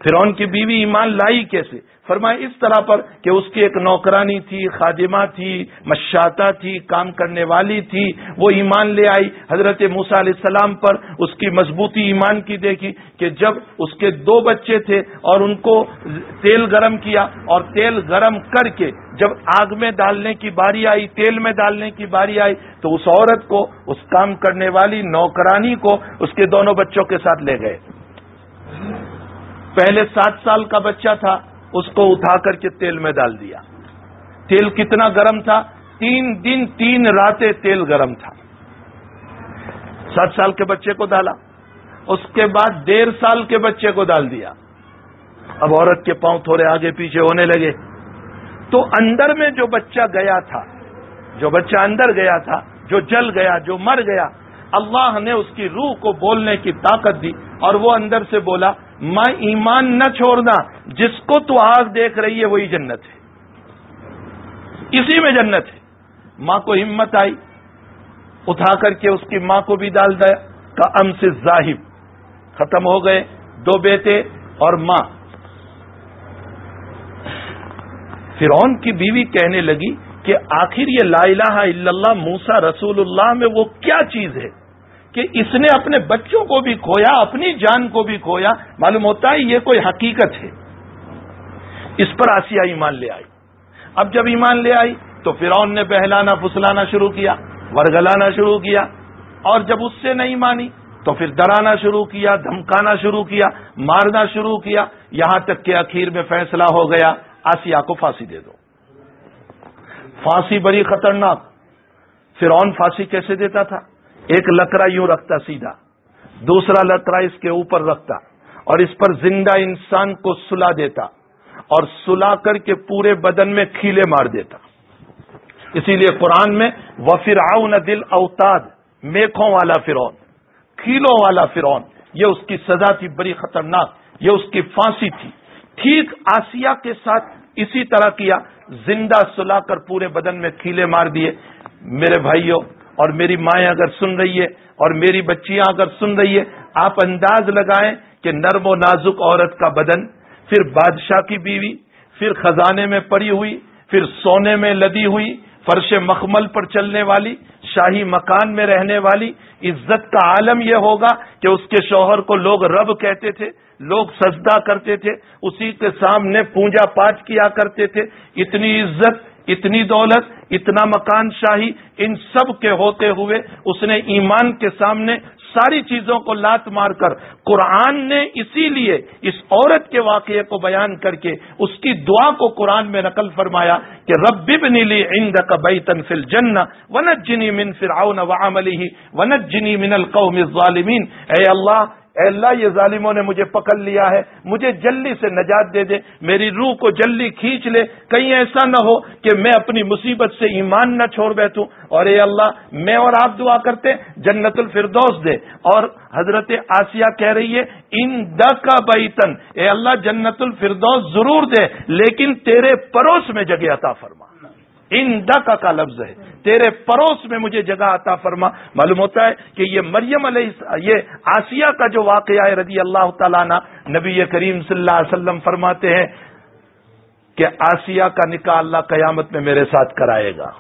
B: فرعون کی بیوی ایمان لائی کیسے؟ فرمایا اس طرح پر کہ اس کی ایک نوکرانی تھی، خادمہ تھی مشاطہ تھی، کام کرنے والی تھی، وہ ایمان لے آئی۔ حضرت موسا علیہ السلام پر اس کی مضبوطی ایمان کی دیکھی کہ جب اس کے دو بچے تھے اور ان کو تیل گرم کیا اور تیل گرم کر کے جب آگ میں ڈالنے کی باری آئی، تیل میں ڈالنے کی باری آئی، تو اس عورت کو، اس کام کرنے والی نوکرانی کو اس کے دونوں بچوں کے ساتھ لے گئے۔ پہلے سات سال کا بچہ تھا، اس کو اٹھا کر کے تیل میں ڈال دیا۔ تیل کتنا گرم تھا؟ تین دن تین راتیں تیل گرم تھا۔ سات سال کے بچے کو ڈالا۔ اس کے بعد ڈیڑھ سال کے بچے کو ڈال دیا۔ اب عورت کے پاؤں تھوڑے آگے پیچھے ہونے لگے۔ تو اندر میں جو بچہ گیا تھا، جو بچہ اندر گیا تھا، جو جل گیا، جو مر گیا، اللہ نے اس کی روح کو بولنے کی طاقت دی اور وہ اندر سے بولا میں ایمان نہ چھوڑنا، جس کو تو آگ دیکھ رہی ہے وہی جنت ہے۔ اسی میں جنت ہے۔ ماں کو ہمت آئی، اٹھا کر کے اس کی ماں کو بھی ڈال دیا۔ کا ام سے ظاہب ختم ہو گئے دو بیٹے اور ماں۔ فرعون کی بیوی کہنے لگی کہ آخر یہ لا الہ الا اللہ موسا رسول اللہ میں وہ کیا چیز ہے؟ کہ اس نے اپنے بچوں کو بھی کھویا، اپنی جان کو بھی کھویا۔ معلوم ہوتا ہے یہ کوئی حقیقت ہے۔ اس پر آسیہ ایمان لے آئی۔ اب جب ایمان لے آئی تو فرعون نے بہلانا، پھسلانا شروع کیا، ورگلانا شروع کیا۔ اور جب اس سے نہیں مانی تو پھر ڈرانا شروع کیا، دھمکانا شروع کیا، مارنا شروع کیا۔ یہاں تک کہ اخیر میں فیصلہ ہو گیا، آسیہ کو پھانسی دے دو۔ پھانسی بڑی خطرناک۔ فرعون پھانسی کیسے دیتا تھا؟ ایک لکڑا یوں رکھتا سیدھا، دوسرا لکڑا اس کے اوپر رکھتا اور اس پر زندہ انسان کو سلا دیتا اور سلا کر کے پورے بدن میں کھیلے مار دیتا۔ اسی لیے قرآن میں وہ فرعون دل اوتاد، میکھوں والا فرعون، کھیلوں والا فرعون، یہ اس کی سزا تھی، بڑی خطرناک، یہ اس کی پھانسی تھی۔ ٹھیک آسیہ کے ساتھ اسی طرح کیا، زندہ سلا کر پورے بدن میں کھیلے مار دیے۔ میرے بھائیوں اور میری مائیں اگر سن رہی ہے اور میری بچیاں اگر سن رہی ہے، آپ انداز لگائیں کہ نرم و نازک عورت کا بدن، پھر بادشاہ کی بیوی، پھر خزانے میں پڑی ہوئی، پھر سونے میں لدی ہوئی، فرش مخمل پر چلنے والی، شاہی مکان میں رہنے والی، عزت کا عالم یہ ہوگا کہ اس کے شوہر کو لوگ رب کہتے تھے، لوگ سجدہ کرتے تھے، اسی کے سامنے پوجا پاٹ کیا کرتے تھے، اتنی عزت اتنی دولت، اتنا مکان شاہی، ان سب کے ہوتے ہوئے اس نے ایمان کے سامنے ساری چیزوں کو لات مار کر قرآن نے اسی لیے اس عورت کے واقعے کو بیان کر کے اس کی دعا کو قرآن میں نقل فرمایا کہ رب نیلی اند کا بئی تنفل جن ونت جنی من فرعون و عملی ونت جنی من القوم ظالمین اے اللہ اے اللہ، یہ ظالموں نے مجھے پکڑ لیا ہے، مجھے جلدی سے نجات دے دے، میری روح کو جلدی کھینچ لے۔ کہیں ایسا نہ ہو کہ میں اپنی مصیبت سے ایمان نہ چھوڑ بیٹھوں۔ اور اے اللہ، میں اور آپ دعا کرتے، جنت الفردوس دے۔ اور حضرت آسیہ کہہ رہی ہے، ان د کا بیتن۔ اے اللہ، جنت الفردوس ضرور دے، لیکن تیرے پروس میں جگہ عطا فرما۔ ان د کا لفظ ہے۔ تیرے پڑوس میں مجھے جگہ عطا فرما۔ معلوم ہوتا ہے کہ یہ مریم علیہ یہ آسیہ کا جو واقعہ ہے رضی اللہ تعالیٰ نبی کریم صلی اللہ علیہ وسلم فرماتے ہیں کہ آسیہ کا نکاح اللہ قیامت میں میرے ساتھ کرائے گا۔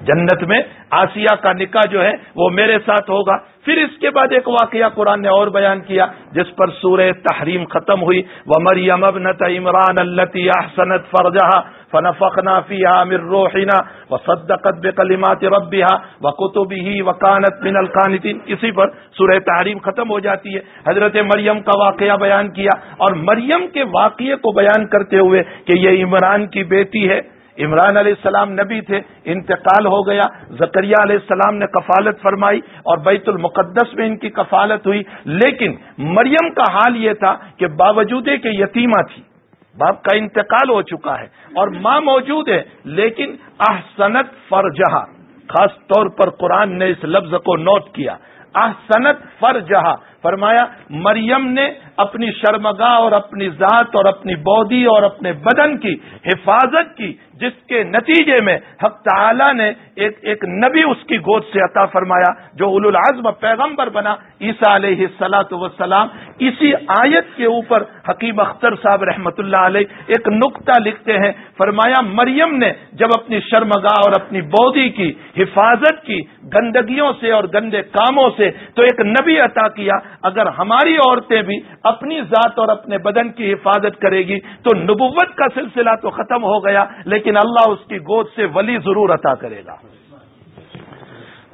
B: جنت میں آسیہ کا نکاح جو ہے وہ میرے ساتھ ہوگا۔ پھر اس کے بعد ایک واقعہ قرآن نے اور بیان کیا، جس پر سورہ تحریم ختم ہوئی۔ وہ مریم ابنت عمران التی احسنت فرجہ فنفقنا فيها من روحنا وصدقت بكلمات ربها وكتبه وكانت من القانتين. اسی پر سورہ تحریم ختم ہو جاتی ہے۔ حضرت مریم کا واقعہ بیان کیا اور مریم کے واقعے کو بیان کرتے ہوئے کہ یہ عمران کی بیٹی ہے۔ عمران علیہ السلام نبی تھے، انتقال ہو گیا۔ زکریہ علیہ السلام نے کفالت فرمائی اور بیت المقدس میں ان کی کفالت ہوئی۔ لیکن مریم کا حال یہ تھا کہ باوجود کہ یتیمہ تھی باپ کا انتقال ہو چکا ہے اور ماں موجود ہے، لیکن احسنت فرجہ خاص طور پر قرآن نے اس لفظ کو نوٹ کیا۔ احسنت فرجہ فرمایا، مریم نے اپنی شرمگاہ اور اپنی ذات اور اپنی بودی اور اپنے بدن کی حفاظت کی، جس کے نتیجے میں حق تعالی نے ایک ایک نبی اس کی گود سے عطا فرمایا، جو اول العزم پیغمبر بنا، عیسیٰ علیہ السلاۃ وسلام اسی آیت کے اوپر حکیم اختر صاحب رحمۃ اللہ علیہ ایک نقطہ لکھتے ہیں، فرمایا، مریم نے جب اپنی شرمگاہ اور اپنی بودی کی حفاظت کی گندگیوں سے اور گندے کاموں سے تو ایک نبی عطا کیا، اگر ہماری عورتیں بھی اپنی ذات اور اپنے بدن کی حفاظت کرے گی تو نبوت کا سلسلہ تو ختم ہو گیا، لیکن اللہ اس کی گود سے ولی ضرور عطا کرے گا۔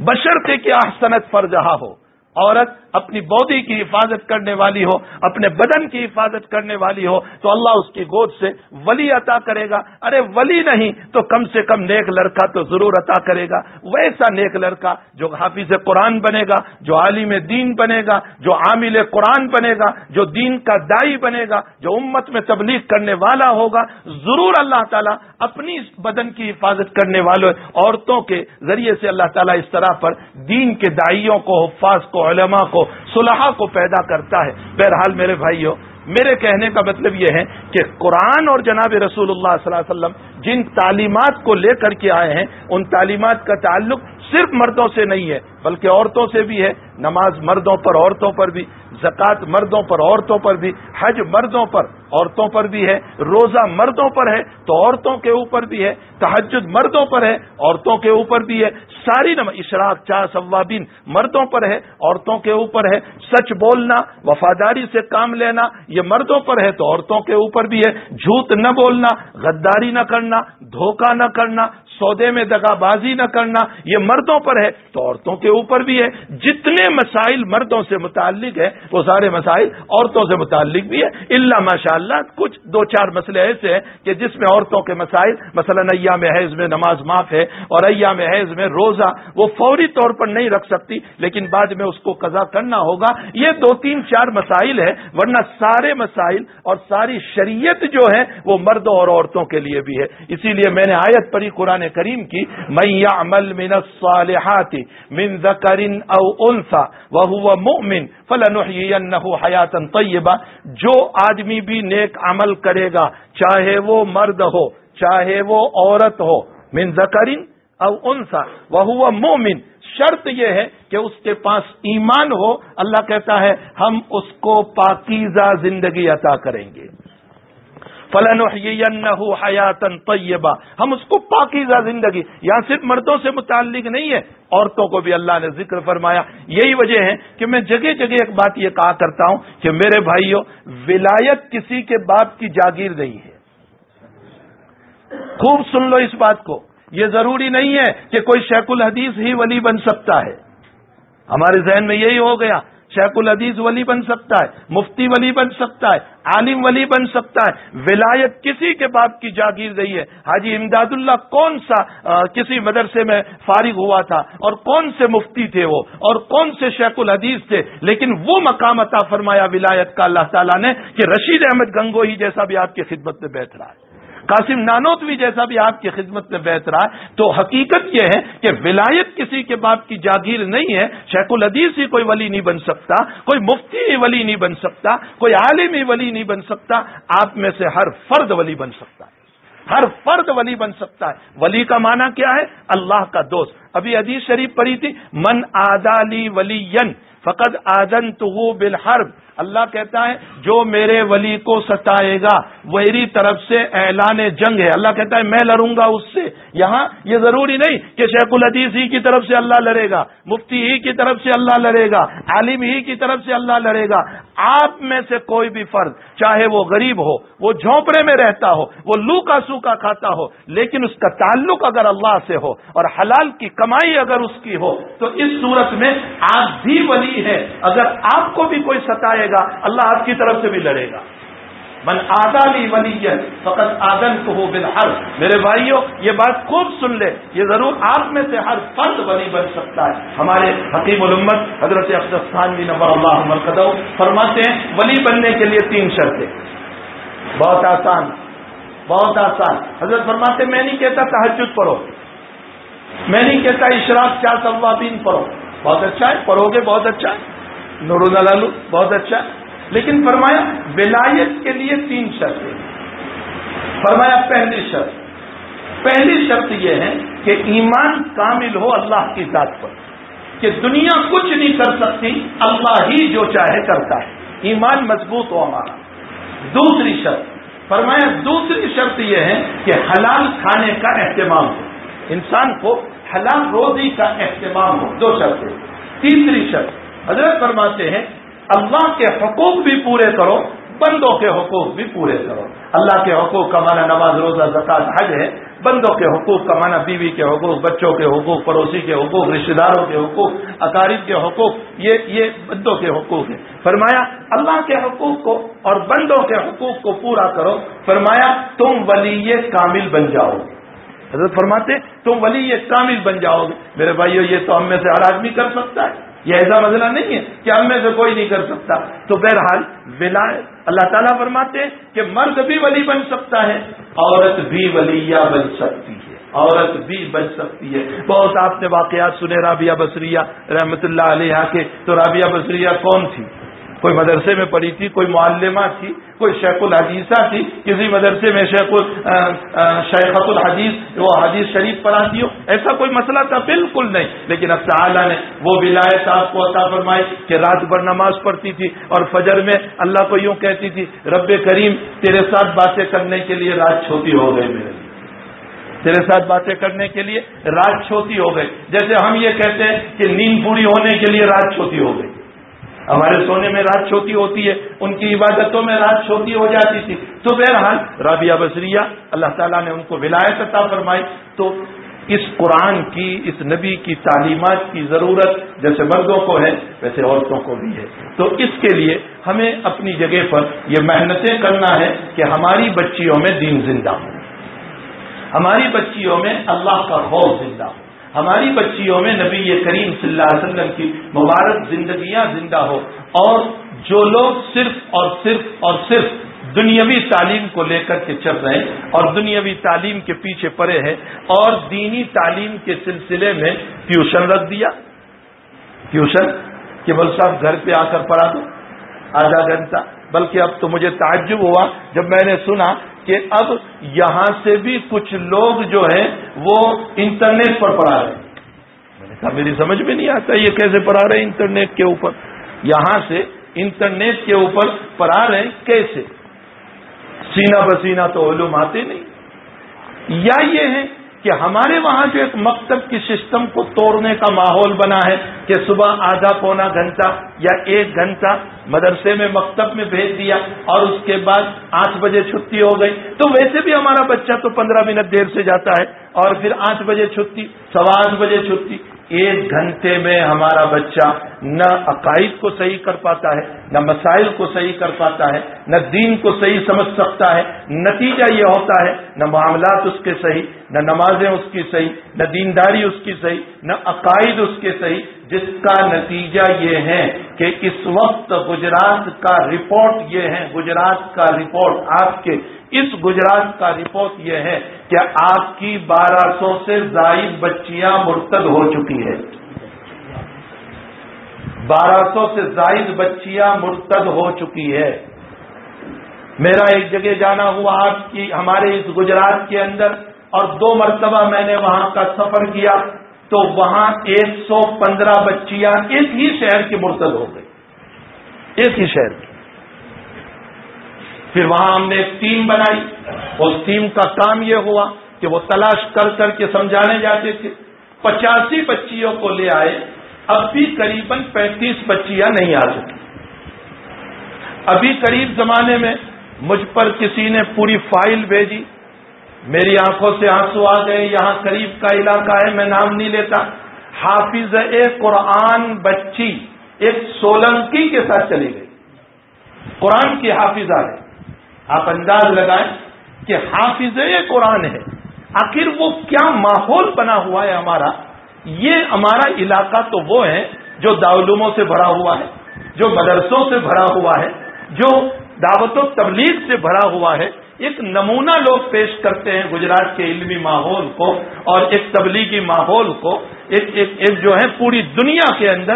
B: بشرتے کہ احسنت فرجہ ہو، عورت اپنی بودی کی حفاظت کرنے والی ہو، اپنے بدن کی حفاظت کرنے والی ہو، تو اللہ اس کی گود سے ولی عطا کرے گا۔ ارے ولی نہیں، تو کم سے کم نیک لڑکا تو ضرور عطا کرے گا۔ ویسا نیک لڑکا جو حافظ قرآن بنے گا، جو عالم دین بنے گا، جو عامل قرآن بنے گا، جو دین کا دائی بنے گا، جو امت میں تبلیغ کرنے والا ہوگا۔ ضرور اللہ تعالیٰ اپنی بدن کی حفاظت کرنے والوں عورتوں کے ذریعے سے اللہ تعالیٰ اس طرح پر دین کے دائیوں کو، حفاظ کو، علماء کو صلحہ کو پیدا کرتا ہے۔ بہرحال میرے بھائیوں میرے کہنے کا مطلب یہ ہے کہ قرآن اور جناب رسول اللہ صلی اللہ علیہ وسلم جن تعلیمات کو لے کر کے آئے ہیں، ان تعلیمات کا تعلق صرف مردوں سے نہیں ہے، بلکہ عورتوں سے بھی ہے۔ نماز مردوں پر، عورتوں پر بھی۔ زکوٰۃ مردوں پر، عورتوں پر بھی۔ حج مردوں پر، عورتوں پر بھی ہے۔ روزہ مردوں پر ہے تو عورتوں کے اوپر بھی ہے۔ تحجد مردوں پر ہے، عورتوں کے اوپر بھی ہے۔ ساری نم، اشراق، چاہ ثوابین مردوں پر ہے، عورتوں کے اوپر ہے۔ سچ بولنا، وفاداری سے کام لینا، یہ مردوں پر ہے تو عورتوں کے اوپر بھی ہے۔ جھوٹ نہ بولنا، غداری نہ کرنا، دھوکہ نہ کرنا سودے میں دگا بازی نہ کرنا، یہ مردوں پر ہے، تو عورتوں کے اوپر بھی ہے۔ جتنے مسائل مردوں سے متعلق ہے وہ سارے مسائل عورتوں سے متعلق بھی ہے اللہ ماشاء اللہ کچھ دو چار مسئلے ایسے ہیں کہ جس میں عورتوں کے مسائل، مثلا ایام حیض میں نماز معاف ہے اور ایام حیض میں روزہ وہ فوری طور پر نہیں رکھ سکتی، لیکن بعد میں اس کو قضا کرنا ہوگا۔ یہ دو تین چار مسائل ہے ورنہ سارے مسائل اور ساری شریعت جو ہے، وہ مردوں اور عورتوں کے لیے بھی ہے۔ اسی لیے میں نے آیت پڑھی قرآن کریم کی میں عمل من الصالحات من ذکر او انسا وهو مؤمن فلنحيينه حیاتا طیبہ. جو آدمی بھی نیک عمل کرے گا، چاہے وہ مرد ہو، چاہے وہ عورت ہو، من ذکر او انسا وهو مؤمن، شرط یہ ہے کہ اس کے پاس ایمان ہو، اللہ کہتا ہے، ہم اس کو پاکیزہ زندگی عطا کریں گے. فلن حیاتن طیبہ۔ ہم اس کو پاکیزہ زندگی، یہاں صرف مردوں سے متعلق نہیں ہے، عورتوں کو بھی اللہ نے ذکر فرمایا۔ یہی وجہ ہے کہ میں جگہ جگہ ایک بات یہ کہا کرتا ہوں کہ میرے بھائیوں، ولایت کسی کے باپ کی جاگیر نہیں ہے۔ خوب سن لو اس بات کو۔ یہ ضروری نہیں ہے کہ کوئی شیخ الحدیث ہی ولی بن سکتا ہے۔ ہمارے ذہن میں یہی ہو گیا۔ شیخ العدیز ولی بن سکتا ہے، مفتی ولی بن سکتا ہے، عالم ولی بن سکتا ہے، ولایت کسی کے باپ کی جاگیر رہی ہے۔ حاجی امداد اللہ کون سا کسی مدرسے میں فارغ ہوا تھا اور کون سے مفتی تھے وہ اور کون سے شیخ الحدیث تھے، لیکن وہ مقام عطا فرمایا ولایت کا اللہ تعالیٰ نے کہ رشید احمد گنگوئی جیسا بھی آپ کی خدمت میں بیٹھ رہا ہے۔ قاسم نانوتوی جیسا بھی آپ کی خدمت میں بیت رہا ہے، تو حقیقت یہ ہے کہ ولایت کسی کے باپ کی جاگیر نہیں ہے، شیخ الحدیث ہی کوئی ولی نہیں بن سکتا، کوئی مفتی ہی ولی نہیں بن سکتا، کوئی عالم ہی ولی نہیں بن سکتا، آپ میں سے ہر فرد ولی بن سکتا ہے۔ ہر فرد ولی بن سکتا ہے۔ ولی کا معنی کیا ہے؟ اللہ کا دوست۔ ابھی حدیث شریف پڑھی تھی، من آدالی ولی فقط آدن تو بالحرب اللہ کہتا ہے، جو میرے ولی کو ستائے گا میری طرف سے اعلان جنگ ہے۔ اللہ کہتا ہے، میں لڑوں گا اس سے۔ یہاں یہ ضروری نہیں کہ شیخ الحدیث ہی کی طرف سے اللہ لڑے گا، مفتی ہی کی طرف سے اللہ لڑے گا، عالم ہی کی طرف سے اللہ لڑے گا۔ آپ میں سے کوئی بھی فرد، چاہے وہ غریب ہو، وہ جھونپڑے میں رہتا ہو، وہ لو کا سوکھا کھاتا ہو، لیکن اس کا تعلق اگر اللہ سے ہو اور حلال کی کمائی اگر اس کی ہو، تو اس صورت میں آپ بھی ولی ہے اگر آپ کو بھی کوئی ستائے گا، اللہ آپ کی طرف سے بھی لڑے گا۔ من آدالی ولی فقط آدن کو ہو بالحر میرے بھائیوں، یہ بات خوب سن لے یہ ضرور آپ میں سے ہر فرد ولی بن سکتا ہے۔ ہمارے حکیم الامت حضرت خان جی نبر اللہ مرکز فرماتے ہیں، ولی بننے کے لیے تین شرطیں۔ بہت آسان بہت آسان۔ حضرت فرماتے میں نہیں کہتا تحجد پڑھو۔ میں نہیں کہتا اشراق چار سوابین پڑھو۔ بہت اچھا ہے، پڑھو گے، بہت اچھا ہے۔ نور لالو بہت اچھا۔ لیکن فرمایا ولایت کے لیے تین شرطیں فرمایا پہلی شرط۔ پہلی شرط یہ ہے کہ ایمان کامل ہو اللہ کی ذات پر، کہ دنیا کچھ نہیں کر سکتی، اللہ ہی جو چاہے کرتا ہے۔ ایمان مضبوط ہو ہمارا۔ دوسری شرط۔ فرمایا دوسری شرط یہ ہے کہ حلال کھانے کا اہتمام ہو۔ انسان کو حلال روزی کا اہتمام ہو۔ دو شرطیں تیسری شرط۔ حضرت فرماتے ہیں، اللہ کے حقوق بھی پورے کرو، بندوں کے حقوق بھی پورے کرو۔ اللہ کے حقوق کا معنی نماز، روزہ زکات حج ہے۔ بندوں کے حقوق کا معنی بیوی کے حقوق، بچوں کے حقوق، پڑوسی کے حقوق رشتے داروں کے حقوق، اقارب کے حقوق، یہ یہ بندوں کے حقوق ہیں۔ فرمایا، اللہ کے حقوق کو اور بندوں کے حقوق کو پورا کرو۔ فرمایا، تم ولی کامل بن جاؤ۔ حضرت فرماتے، تم ولی کامل بن جاؤ گے۔ میرے بھائیو، یہ تو ہم میں سے ہر آدمی کر سکتا ہے۔ یہ ایسا مسئلہ نہیں ہے کہ ہم میں سے کوئی نہیں کر سکتا۔ تو بہرحال ولایت، اللہ تعالیٰ فرماتے ہیں کہ مرد بھی ولی بن سکتا ہے، عورت بھی ولیہ بن سکتی ہے۔ عورت بھی بن سکتی ہے۔ بہت آپ نے واقعات سنے، رابعہ بصریہ رحمت اللہ علیہ کے، تو رابعہ بصریہ کون تھی؟ کوئی مدرسے میں پڑھی تھی، کوئی معلمہ تھی، کوئی شیخ الحدیثہ تھی، کسی مدرسے میں شیخ شیخت الحدیث، وہ حدیث شریف پڑھاتی ہو، ایسا کوئی مسئلہ تھا؟ بالکل نہیں۔ لیکن اب تعالیٰ نے وہ ولایت آپ کو عطا فرمائی کہ رات بھر نماز پڑھتی تھی اور فجر میں اللہ کو یوں کہتی تھی، رب کریم، تیرے ساتھ باتیں کرنے کے لیے رات چھوٹی ہو گئی میرے تیرے ساتھ باتیں کرنے کے لیے رات چھوٹی ہو گئی۔ جیسے ہم یہ کہتے ہیں کہ نیند پوری ہونے کے لیے رات چھوٹی ہو گئی۔ ہمارے سونے میں رات چھوٹی ہوتی ہے، ان کی عبادتوں میں رات چھوٹی ہو جاتی تھی۔ تو بہرحال رابعہ بصریہ، اللہ تعالیٰ نے ان کو ولایت عطا فرمائی۔ تو اس قرآن کی، اس نبی کی تعلیمات کی ضرورت جیسے مردوں کو ہے، ویسے عورتوں کو بھی ہے۔ تو اس کے لیے ہمیں اپنی جگہ پر یہ محنتیں کرنا ہے کہ ہماری بچیوں میں دین زندہ ہو ہماری بچیوں میں اللہ کا خوف زندہ ہو ہماری بچیوں میں نبی کریم صلی اللہ علیہ وسلم کی مبارک زندگیاں زندہ ہو اور جو لوگ صرف اور صرف اور صرف دنیاوی تعلیم کو لے کر کے چل رہے ہیں اور دنیاوی تعلیم کے پیچھے پڑے ہیں اور دینی تعلیم کے سلسلے میں ٹیوشن رکھ دیا۔ ٹیوشن کہ بل صاحب گھر پہ آ کر پڑھا دو آدھا گھنٹہ، بلکہ اب تو مجھے تعجب ہوا جب میں نے سنا کہ اب یہاں سے بھی کچھ لوگ جو ہیں وہ انٹرنیٹ پر پڑھا رہے ہیں۔ میں نے کہا، میری سمجھ میں نہیں آتا یہ کیسے پڑھا رہے ہیں انٹرنیٹ کے اوپر۔ یہاں سے انٹرنیٹ کے اوپر پڑھا رہے ہیں کیسے؟ سینا بسینہ تو علوم آتے نہیں۔ یا یہ ہے کہ ہمارے وہاں جو ایک مکتب کی سسٹم کو توڑنے کا ماحول بنا ہے کہ صبح آدھا پونا گھنٹہ یا ایک گھنٹہ مدرسے میں مکتب میں بھیج دیا اور اس کے بعد آٹھ بجے چھٹی ہو گئی۔ تو ویسے بھی ہمارا بچہ تو پندرہ منٹ دیر سے جاتا ہے اور پھر آٹھ بجے چھٹی، سوا آٹھ بجے چھٹی، ایک گھنٹے میں ہمارا بچہ نہ عقائد کو صحیح کر پاتا ہے، نہ مسائل کو صحیح کر پاتا ہے، نہ دین کو صحیح سمجھ سکتا ہے، نتیجہ یہ ہوتا ہے، نہ معاملات اس کے صحیح، نہ نمازیں اس کی صحیح، نہ دینداری اس کی صحیح، نہ عقائد اس کے صحیح، جس کا نتیجہ یہ ہے کہ اس وقت گجرات کا رپورٹ یہ ہے، گجرات کا رپورٹ، آپ کے اس گجرات کا رپورٹ یہ ہے کہ آپ کی بارہ سو سے زائد بچیاں مرتد ہو چکی ہے بارہ سو سے زائد بچیاں مرتد ہو چکی ہے میرا ایک جگہ جانا ہوا آپ کی، ہمارے اس گجرات کے اندر، اور دو مرتبہ میں نے وہاں کا سفر کیا، تو وہاں ایک سو پندرہ بچیاں ایک ہی شہر کی مرتد ہو گئی ایک ہی شہر کی۔ پھر وہاں ہم نے ایک ٹیم بنائی۔ اس ٹیم کا کام یہ ہوا کہ وہ تلاش کر کر کے سمجھانے جاتے تھے۔ پچاسی بچیوں کو لے آئے۔ اب بھی قریب پینتیس بچیاں نہیں آ سکی ابھی قریب زمانے میں مجھ پر کسی نے پوری فائل بھیجی۔ میری آنکھوں سے آنسو آ گئے، یہاں قریب کا علاقہ ہے، میں نام نہیں لیتا۔ حافظ قرآن بچی ایک سولنکی کے ساتھ چلی گئی۔ قرآن کی حافظہ ہے آپ انداز لگائیں کہ حافظ قرآن ہے۔ آخر وہ کیا ماحول بنا ہوا ہے ہمارا؟ یہ ہمارا علاقہ تو وہ ہے جو داولوموں سے بھرا ہوا ہے جو مدرسوں سے بھرا ہوا ہے جو دعوت و تبلیغ سے بھرا ہوا ہے۔ ایک نمونہ لوگ پیش کرتے ہیں گجرات کے علمی ماحول کو اور ایک تبلیغی ماحول کو۔ ایک ایک, ایک جو ہے پوری دنیا کے اندر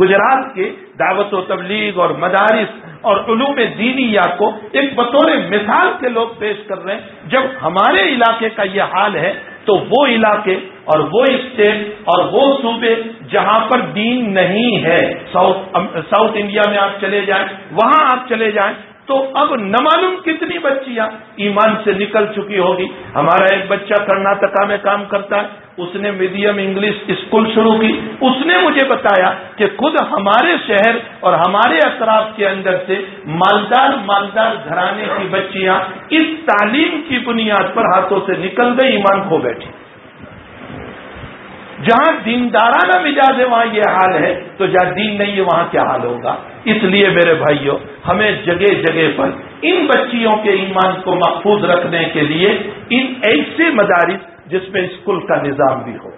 B: گجرات کے دعوت و تبلیغ اور مدارس اور علوم دینیا کو ایک بطور مثال کے لوگ پیش کر رہے ہیں۔ جب ہمارے علاقے کا یہ حال ہے تو وہ علاقے اور وہ اسٹیٹ اور وہ صوبے جہاں پر دین نہیں ہے۔ ساؤتھ ساؤتھ انڈیا میں آپ چلے جائیں، وہاں آپ چلے جائیں تو اب نہ معلوم کتنی بچیاں ایمان سے نکل چکی ہوگی۔ ہمارا ایک بچہ کرناٹکا میں کام کرتا ہے، اس نے میڈیم انگلش اسکول شروع کی۔ اس نے مجھے بتایا کہ خود ہمارے شہر اور ہمارے اطراف کے اندر سے مالدار مالدار گھرانے کی بچیاں اس تعلیم کی بنیاد پر ہاتھوں سے نکل گئی ایمان کھو بیٹھی۔ جہاں دیندارانہ مزاج ہے، وہاں یہ حال ہے۔ تو جہاں دین نہیں ہے، وہاں کیا حال ہوگا؟ اس لیے میرے بھائیوں ہمیں جگہ جگہ پر ان بچیوں کے ایمان کو محفوظ رکھنے کے لیے ان ایسے مدارس جس میں اسکول کا نظام بھی ہو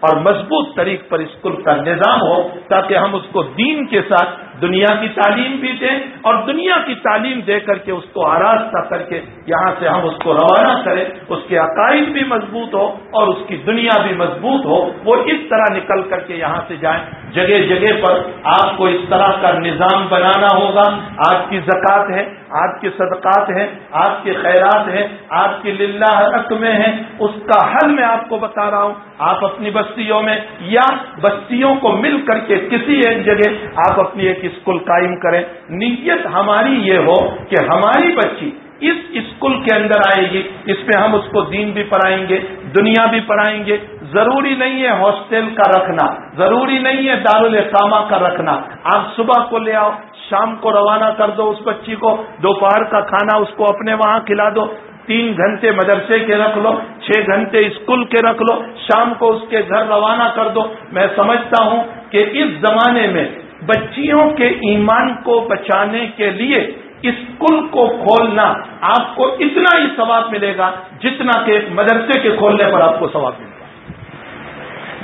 B: اور مضبوط طریق پر اسکول کا نظام ہو تاکہ ہم اس کو دین کے ساتھ دنیا کی تعلیم بھی دیں اور دنیا کی تعلیم دے کر کے اس کو آراستہ کر کے یہاں سے ہم اس کو روانہ کریں، اس کے عقائد بھی مضبوط ہو اور اس کی دنیا بھی مضبوط ہو، وہ اس طرح نکل کر کے یہاں سے جائیں۔ جگہ جگہ پر آپ کو اس طرح کا نظام بنانا ہوگا۔ آپ کی زکوٰۃ ہے آپ کے صدقات ہیں، آپ کے خیرات ہیں، آپ کی للہ رقمیں ہیں، اس کا حل میں آپ کو بتا رہا ہوں۔ آپ اپنی بستیوں میں یا بستیوں کو مل کر کے کسی ایک جگہ آپ اپنی ایک اسکول قائم کریں۔ نیت ہماری یہ ہو کہ ہماری بچی اس اسکول کے اندر آئے گی، اس میں ہم اس کو دین بھی پڑھائیں گے، دنیا بھی پڑھائیں گے۔ ضروری نہیں ہے ہاسٹل کا رکھنا، ضروری نہیں ہے دارالقامہ کا رکھنا۔ آپ صبح کو لے آؤ شام کو روانہ کر دو اس بچی کو، دوپہر کا کھانا اس کو اپنے وہاں کھلا دو۔ تین گھنٹے مدرسے کے رکھ لو، چھ گھنٹے اسکول کے رکھ لو، شام کو اس کے گھر روانہ کر دو۔ میں سمجھتا ہوں کہ اس زمانے میں بچیوں کے ایمان کو بچانے کے لیے اسکول کو کھولنا آپ کو اتنا ہی ثواب ملے گا جتنا کہ مدرسے کے کھولنے پر آپ کو ثواب ملتا ہے۔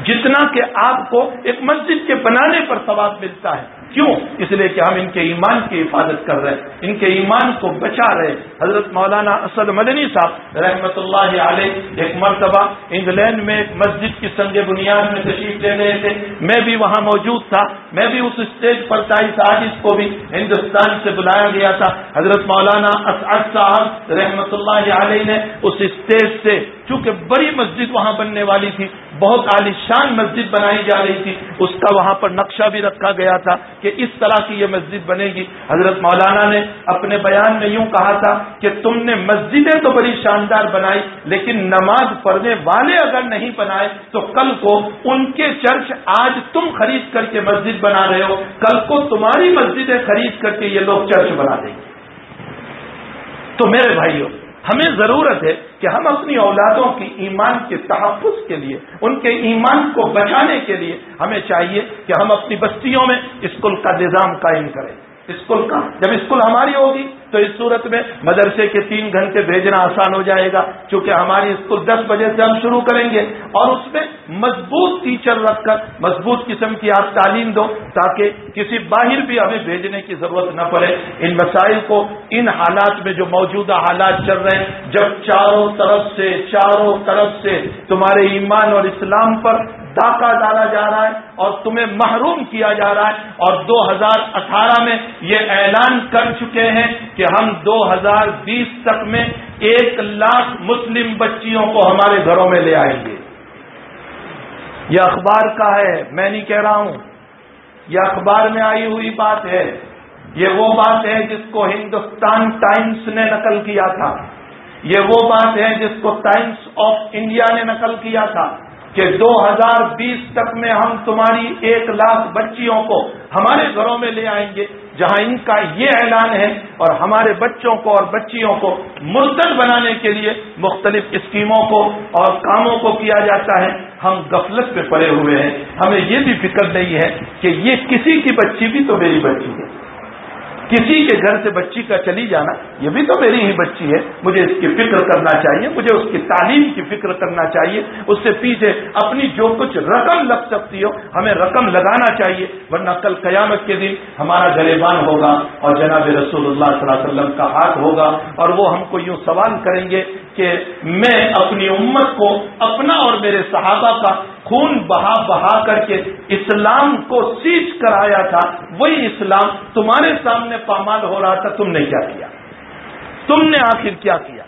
B: جتنا کہ آپ کو ایک مسجد کے بنانے پر ثواب ملتا ہے۔ کیوں؟ اس لیے کہ ہم ان کے ایمان کی حفاظت کر رہے ہیں۔ ان کے ایمان کو بچا رہے حضرت مولانا اسد مدنی صاحب رحمت اللہ علیہ ایک مرتبہ انگلینڈ میں ایک مسجد کی سنگ بنیاد میں تشریف لے رہے تھے۔ میں بھی وہاں موجود تھا۔ میں بھی اس اسٹیج پر تائیس عادث کو بھی ہندوستان سے بلایا گیا تھا۔ حضرت مولانا اسعد صاحب رحمت اللہ علیہ نے اس اسٹیج سے چونکہ بڑی مسجد وہاں بننے والی تھی، بہت عالیشان مسجد بنائی جا رہی تھی، اس کا وہاں پر نقشہ بھی رکھا گیا تھا کہ اس طرح کی یہ مسجد بنے گی۔ حضرت مولانا نے اپنے بیان میں یوں کہا تھا کہ تم نے مسجدیں تو بڑی شاندار بنائی، لیکن نماز پڑھنے والے اگر نہیں بنائے تو کل کو ان کے چرچ آج تم خرید کر کے مسجد بنا رہے ہو۔ کل کو تمہاری مسجدیں خرید کر کے یہ لوگ چرچ بنا دیں گے۔ تو میرے بھائیوں ہمیں ضرورت ہے کہ ہم اپنی اولادوں کی ایمان کے تحفظ کے لیے، ان کے ایمان کو بچانے کے لیے ہمیں چاہیے کہ ہم اپنی بستیوں میں اسکول کا نظام قائم کریں۔ اسکول کا، جب اسکول ہماری ہوگی تو اس صورت میں مدرسے کے تین گھنٹے بھیجنا آسان ہو جائے گا کیونکہ ہماری اسکول دس بجے سے ہم شروع کریں گے۔ اور اس میں مضبوط ٹیچر رکھ کر مضبوط قسم کی آپ تعلیم دو، تاکہ کسی باہر بھی ہمیں بھیجنے کی ضرورت نہ پڑے۔ ان مسائل کو، ان حالات میں جو موجودہ حالات چل رہے ہیں، جب چاروں طرف سے، چاروں طرف سے تمہارے ایمان اور اسلام پر ڈاکہ ڈالا جا رہا ہے اور تمہیں محروم کیا جا رہا ہے۔ اور دو ہزار اٹھارہ میں یہ اعلان کر چکے ہیں کہ ہم دو ہزار بیس تک میں ایک لاکھ مسلم بچیوں کو ہمارے گھروں میں لے آئیں گے۔ یہ اخبار کا ہے، میں نہیں کہہ رہا ہوں۔ یہ اخبار میں آئی ہوئی بات ہے۔ یہ وہ بات ہے جس کو ہندوستان ٹائمز نے نقل کیا تھا۔ یہ وہ بات ہے جس کو ٹائمز آف انڈیا نے نقل کیا تھا کہ دو ہزار بیس تک میں ہم تمہاری ایک لاکھ بچیوں کو ہمارے گھروں میں لے آئیں گے۔ جہاں ان کا یہ اعلان ہے اور ہمارے بچوں کو اور بچیوں کو مرتد بنانے کے لیے مختلف اسکیموں کو اور کاموں کو کیا جاتا ہے، ہم غفلت پہ پڑے ہوئے ہیں۔ ہمیں یہ بھی فکر نہیں ہے کہ یہ کسی کی بچی بھی تو میری بچی ہے۔ کسی کے گھر سے بچی کا چلی جانا، یہ بھی تو میری ہی بچی ہے، مجھے اس کی فکر کرنا چاہیے، مجھے اس کی تعلیم کی فکر کرنا چاہیے، اس سے پیچھے اپنی جو کچھ رقم لگ سکتی ہو، ہمیں رقم لگانا چاہیے، ورنہ کل قیامت کے دن ہمارا گریبان ہوگا اور جناب رسول اللہ صلی اللہ علیہ وسلم کا ہاتھ ہوگا اور وہ ہم کو یوں سوال کریں گے کہ میں اپنی امت کو اپنا اور میرے صحابہ کا خون بہا بہا کر کے اسلام کو سیچ کرایا تھا، وہی اسلام تمہارے سامنے پامال ہو رہا تھا، تم نے کیا کیا؟ تم نے آخر کیا کیا؟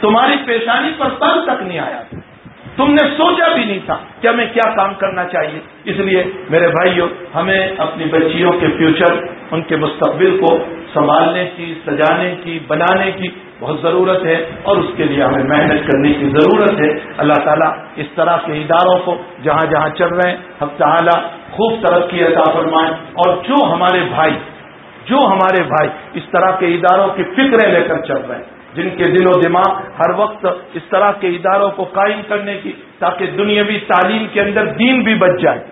B: تمہاری پیشانی پر پل تک نہیں آیا۔ تھا تم نے سوچا بھی نہیں تھا کہ ہمیں کیا کام کرنا چاہیے۔ اس لیے میرے بھائیوں ہمیں اپنی بچیوں کے فیوچر ان کے مستقبل کو سنبھالنے کی، سجانے کی، بنانے کی بہت ضرورت ہے اور اس کے لیے ہمیں محنت کرنے کی ضرورت ہے۔ اللہ تعالیٰ اس طرح کے اداروں کو جہاں جہاں چل رہے ہیں، ہم تعالیٰ خوب ترقی عطا فرمائیں۔ اور جو ہمارے بھائی، جو ہمارے بھائی اس طرح کے اداروں کی فکریں لے کر چل رہے ہیں جن کے دل و دماغ ہر وقت اس طرح کے اداروں کو قائم کرنے کی، تاکہ دنیاوی تعلیم کے اندر دین بھی بچ جائے۔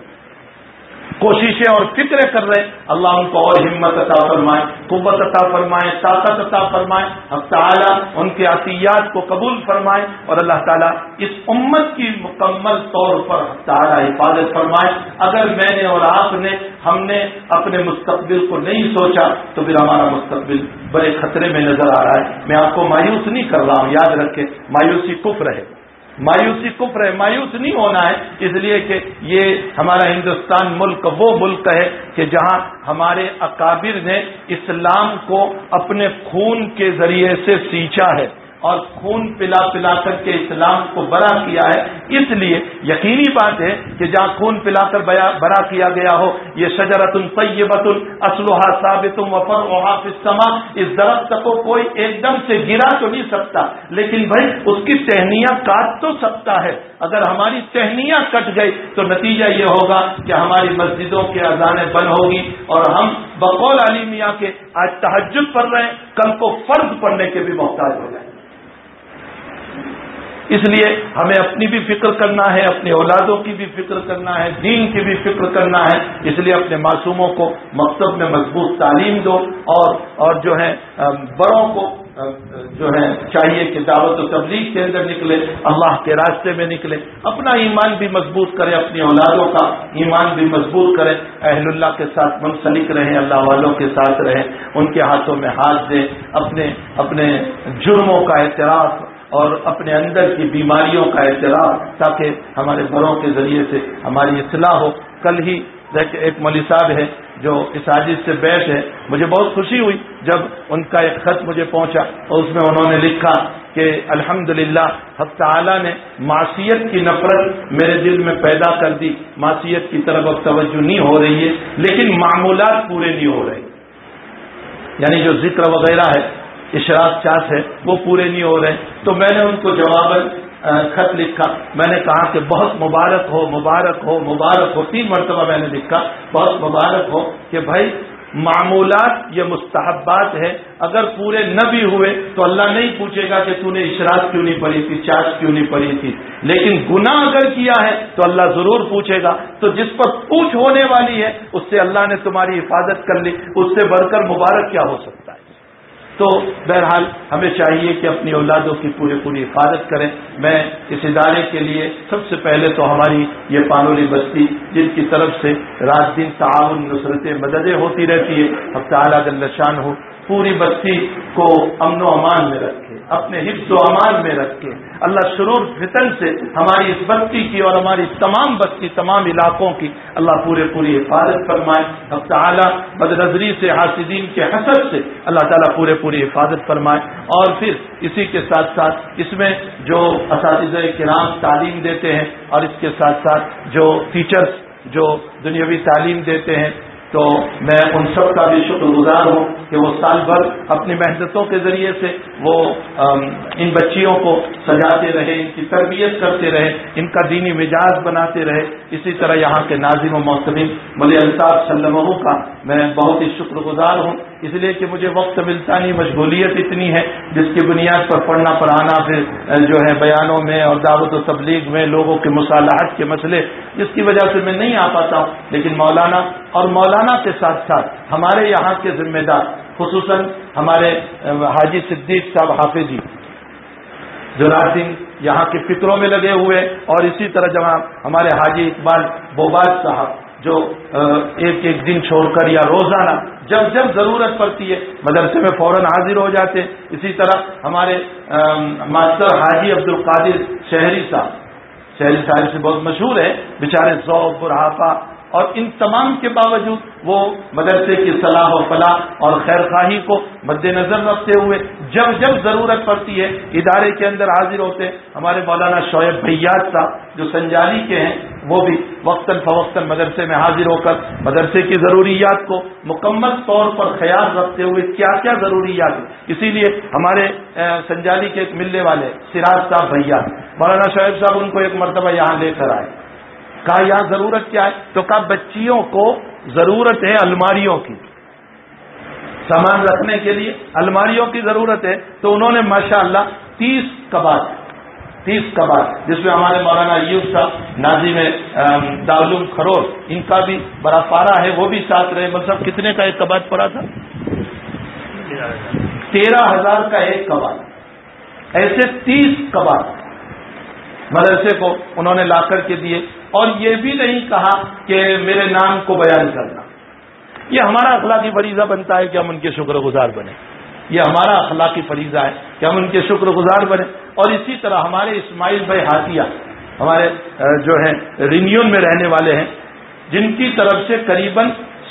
B: کوششیں اور فکریں کر رہے ہیں۔ اللہ ان کو اور ہمت عطا فرمائے، قوت عطا فرمائے، طاقت عطا فرمائے۔ اب تعالیٰ ان کے عطیات کو قبول فرمائے اور اللہ تعالیٰ اس امت کی مکمل طور پر تعالیٰ حفاظت فرمائے۔ اگر میں نے اور آپ نے، ہم نے اپنے مستقبل کو نہیں سوچا، تو پھر ہمارا مستقبل بڑے خطرے میں نظر آ رہا ہے۔ میں آپ کو مایوس نہیں کر رہا ہوں، یاد رکھے مایوسی کف رہے مایوسی کفر ہے، مایوس نہیں ہونا ہے۔ اس لیے کہ یہ ہمارا ہندوستان ملک، وہ ملک ہے کہ جہاں ہمارے اکابر نے اسلام کو اپنے خون کے ذریعے سے سینچا ہے۔ اور خون پلا پلا کر کے اسلام کو بڑا کیا ہے۔ اس لیے یقینی بات ہے کہ جہاں خون پلا کر بڑا کیا گیا ہو، یہ شجرت طیبت اسلحہ ثابت وفر سما اس درخت کو کوئی ایک دم سے گرا تو نہیں سکتا، لیکن بھائی اس کی ٹہنیاں کاٹ تو سکتا ہے۔ اگر ہماری ٹہنیاں کٹ گئی تو نتیجہ یہ ہوگا کہ ہماری مسجدوں کے اذانیں بند ہوگی اور ہم بقول علی میاں کے آج تحجد پڑھ رہے ہیں، کل کو فرض پڑھنے کے بھی محتاج ہو جائیں۔ اس لیے ہمیں اپنی بھی فکر کرنا ہے، اپنی اولادوں کی بھی فکر کرنا ہے، دین کی بھی فکر کرنا ہے۔ اس لیے اپنے معصوموں کو مکتب میں مضبوط تعلیم دو اور اور جو ہے بڑوں کو جو ہے چاہیے کہ دعوت و تبلیغ کے اندر نکلے، اللہ کے راستے میں نکلے۔ اپنا ایمان بھی مضبوط کرے اپنی اولادوں کا ایمان بھی مضبوط کرے اہل اللہ کے ساتھ منسلک رہیں، اللہ والوں کے ساتھ رہیں۔ ان کے ہاتھوں میں ہاتھ دیں، اپنے اپنے جرموں کا اعتراف اور اپنے اندر کی بیماریوں کا اعتراف تاکہ ہمارے بڑوں کے ذریعے سے ہماری اصلاح ہو۔ کل ہی ایک ملی صاحب ہے جو اس عاجز سے بیٹھ ہے مجھے بہت خوشی ہوئی جب ان کا ایک خط مجھے پہنچا اور اس میں انہوں نے لکھا کہ الحمد للہ تعالیٰ نے معاشیت کی نفرت میرے دل میں پیدا کر دی۔ معاشیت کی طرف اب توجہ نہیں ہو رہی ہے، لیکن معمولات پورے نہیں ہو رہے۔ یعنی جو ذکر وغیرہ ہے اشراق چاس ہے، وہ پورے نہیں ہو رہے۔ تو میں نے ان کو جواب خط لکھا۔ میں نے کہا کہ بہت مبارک ہو مبارک ہو مبارک ہو۔ تین مرتبہ میں نے لکھا، بہت مبارک ہو کہ بھائی، معمولات یہ مستحبات ہے اگر پورے نہ بھی ہوئے تو اللہ نہیں پوچھے گا کہ تو نے اشراق کیوں نہیں پڑھی تھی، چاش کیوں نہیں پڑھی تھی۔ لیکن گناہ اگر کیا ہے تو اللہ ضرور پوچھے گا۔ تو جس پر پوچھ ہونے والی ہے، اس سے اللہ نے تمہاری حفاظت کر لی، اس سے بڑھ کر مبارک کیا ہو سکتا تو بہرحال ہمیں چاہیے کہ اپنی اولادوں کی پوری پوری حفاظت کریں۔ میں اس ادارے کے لیے سب سے پہلے تو ہماری یہ پانولی بستی، جن کی طرف سے رات دن تعاون، نصرت مددیں ہوتی رہتی ہے اب اعلیٰ شان ہو پوری بستی کو امن و امان میں رکھے اپنے حفظ و امان میں رکھے اللہ شرور فتن سے ہماری اس بستی کی اور ہماری تمام بستی، تمام علاقوں کی اللہ پورے پوری حفاظت فرمائے۔ اب تعالیٰ بد نظری سے حاصدین کے حسد سے اللہ تعالیٰ پورے پوری حفاظت فرمائے۔ اور پھر اسی کے ساتھ ساتھ اس میں جو اساتذہ کرام تعلیم دیتے ہیں اور اس کے ساتھ ساتھ جو ٹیچرس جو دنیاوی تعلیم دیتے ہیں تو میں ان سب کا بھی شکر گزار ہوں کہ وہ سال بھر اپنی محنتوں کے ذریعے سے وہ ان بچیوں کو سجاتے رہے، ان کی تربیت کرتے رہے، ان کا دینی مزاج بناتے رہے۔ اسی طرح یہاں کے ناظم و موسم ملی الطاف سلم کا میں بہت ہی شکر گزار ہوں۔ اس لیے کہ مجھے وقت ملتا نہیں، مشغولیت اتنی ہے جس کی بنیاد پر پڑھنا، پڑھانا، پھر جو ہے بیانوں میں اور دعوت و تبلیغ میں، لوگوں کے مصالحت کے مسئلے، جس کی وجہ سے میں نہیں آ پاتا ہوں۔ لیکن مولانا اور مولانا کے ساتھ ساتھ ہمارے یہاں کے ذمہ دار، خصوصاً ہمارے حاجی صدیق صاحب حافظ جی جو رات دن یہاں کی فکروں میں لگے ہوئے اور اسی طرح جب ہمارے حاجی اقبال بوباز صاحب۔ جو ایک ایک دن چھوڑ کر یا روزانہ جب جب ضرورت پڑتی ہے، مدرسے میں فوراً حاضر ہو جاتے اسی طرح ہمارے ماسٹر حاجی عبد القادر شہری صاحب شہری صاحب سے بہت مشہور ہے، بیچارے ذوق برہافا اور ان تمام کے باوجود وہ مدرسے کی صلاح و فلاح اور خیر خواہی کو مد نظر رکھتے ہوئے جب جب ضرورت پڑتی ہے، ادارے کے اندر حاضر ہوتے، ہمارے مولانا شعیب بھیات صاحب جو سنجالی کے ہیں، وہ بھی وقتاً فوقتاً مدرسے میں حاضر ہو کر مدرسے کی ضروریات کو مکمل طور پر خیال رکھتے ہوئے کیا کیا ضروریات ہیں۔ اسی لیے ہمارے سنجالی کے ایک ملنے والے سراج صاحب بھیا مولانا شعیب صاحب ان کو ایک مرتبہ یہاں لے کر آئے۔ کہا، یہاں ضرورت کیا ہے؟ تو کہا، بچیوں کو ضرورت ہے الماریوں کی. سامان رکھنے کے لیے الماریوں کی ضرورت ہے، تو انہوں نے ماشاء اللہ تیس کباب تیس کباب، جس میں ہمارے مولانا ایوب صاحب، نازی میں دارالعلوم خروش ان کا بھی بڑا پارا ہے، وہ بھی ساتھ رہے مطلب کتنے کا ایک کباب پڑا تھا؟ تیرہ ہزار کا ایک کباب، ایسے تیس کباب، مدرسے کو انہوں نے لا کر کے دیے اور یہ بھی نہیں کہا کہ میرے نام کو بیان کرنا۔ یہ ہمارا اخلاقی فریضہ بنتا ہے کہ ہم ان کے شکر گزار بنے یہ ہمارا اخلاقی فریضہ ہے کہ ہم ان کے شکر گزار بنے اور اسی طرح ہمارے اسماعیل بھائی ہاتھیا ہمارے جو ہیں، رینیون میں رہنے والے ہیں، جن کی طرف سے قریب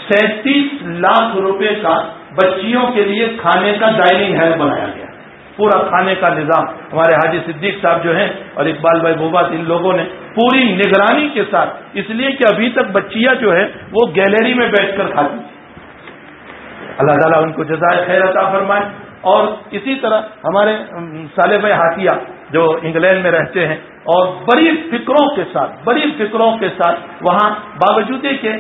B: سینتیس لاکھ روپے کا بچیوں کے لیے کھانے کا ڈائننگ ہیل بنایا گیا۔ پورا کھانے کا نظام ہمارے حاجی صدیق صاحب جو ہیں اور اقبال بھائی بوبا ان لوگوں نے پوری نگرانی کے ساتھ، اس لیے کہ ابھی تک بچیاں جو ہے وہ گیلری میں بیٹھ کر کھاتی اللہ تعالیٰ ان کو جزائے خیر عطا فرمائے۔ اور اسی طرح ہمارے صالح بھائی ہاتھیا جو انگلینڈ میں رہتے ہیں اور بڑی فکروں کے ساتھ، بڑی فکروں کے ساتھ وہاں باوجود کہ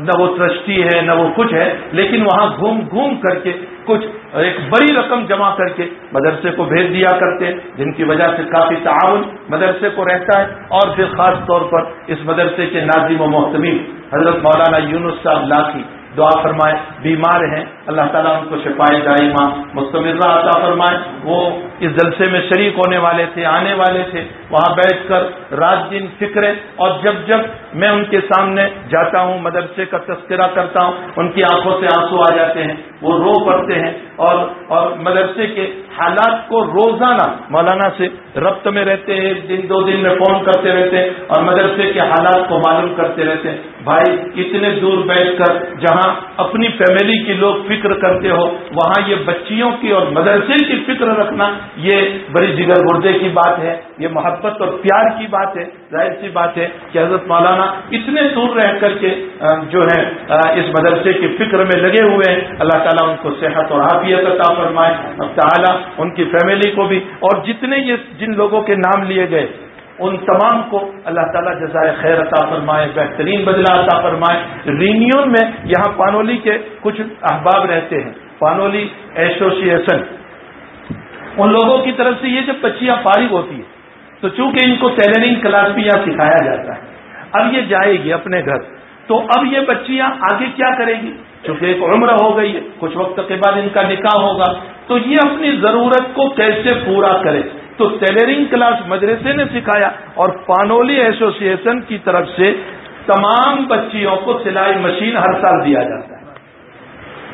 B: نہ وہ ٹرسٹی ہے، نہ وہ کچھ ہے، لیکن وہاں گھوم گھوم کر کے کچھ ایک بڑی رقم جمع کر کے مدرسے کو بھیج دیا کرتے، جن کی وجہ سے کافی تعاون مدرسے کو رہتا ہے، اور پھر خاص طور پر اس مدرسے کے ناظم و محتمین، حضرت مولانا یونس صاحب لاکھی، دعا فرمائے، بیمار ہیں اللہ تعالیٰ ان کو شفائے دائمہ مستمرہ عطا فرمائے۔ وہ اس جلسے میں شریک ہونے والے تھے، آنے والے تھے۔ وہاں بیٹھ کر رات دن فکرے اور جب جب میں ان کے سامنے جاتا ہوں، مدرسے کا تذکرہ کرتا ہوں، ان کی آنکھوں سے آنسو آ جاتے ہیں، وہ رو پڑتے ہیں اور اور مدرسے کے حالات کو روزانہ، مولانا سے ربط میں رہتے ہیں، ایک دن، دو دن میں فون کرتے رہتے ہیں اور مدرسے کے حالات کو معلوم کرتے رہتے ہیں۔ بھائی، اتنے دور بیٹھ کر جہاں اپنی فیملی کی لوگ فکر کرتے ہو، وہاں یہ بچیوں کی اور مدرسے کی فکر رکھنا، یہ بڑی جگر گردے کی بات ہے، یہ محبت اور پیار کی بات ہے، ظاہر سی بات ہے کہ حضرت مولانا اتنے دور رہ کر کے جو ہے اس مدرسے کی فکر میں لگے ہوئے ہیں۔ اللہ تعالیٰ ان کو صحت اور حافیت عطا فرمائے۔ اب تعالیٰ ان کی فیملی کو بھی، اور جتنے یہ، جن لوگوں کے نام لیے گئے ان تمام کو اللہ تعالیٰ جزائے خیر عطا فرمائے، بہترین بدلا عطا فرمائے۔ رینیون میں یہاں پانولی کے کچھ احباب رہتے ہیں۔ پانولی ایسوسیشن۔ ان لوگوں کی طرف سے یہ جب بچیاں فارغ ہوتی ہیں، تو چونکہ ان کو ٹیلرنگ کلاس بھی یہاں سکھایا جاتا ہے، اب یہ جائے گی اپنے گھر۔ تو اب یہ بچیاں آگے کیا کرے گی؟ چونکہ ایک عمر ہو گئی ہے، کچھ وقت کے بعد ان کا نکاح ہوگا۔ تو یہ اپنی ضرورت کو کیسے پورا کرے تو ٹیلرنگ کلاس مدرسے نے سکھایا اور پانولی ایسوسیشن کی طرف سے تمام بچیوں کو سلائی مشین ہر سال دیا جاتا ہے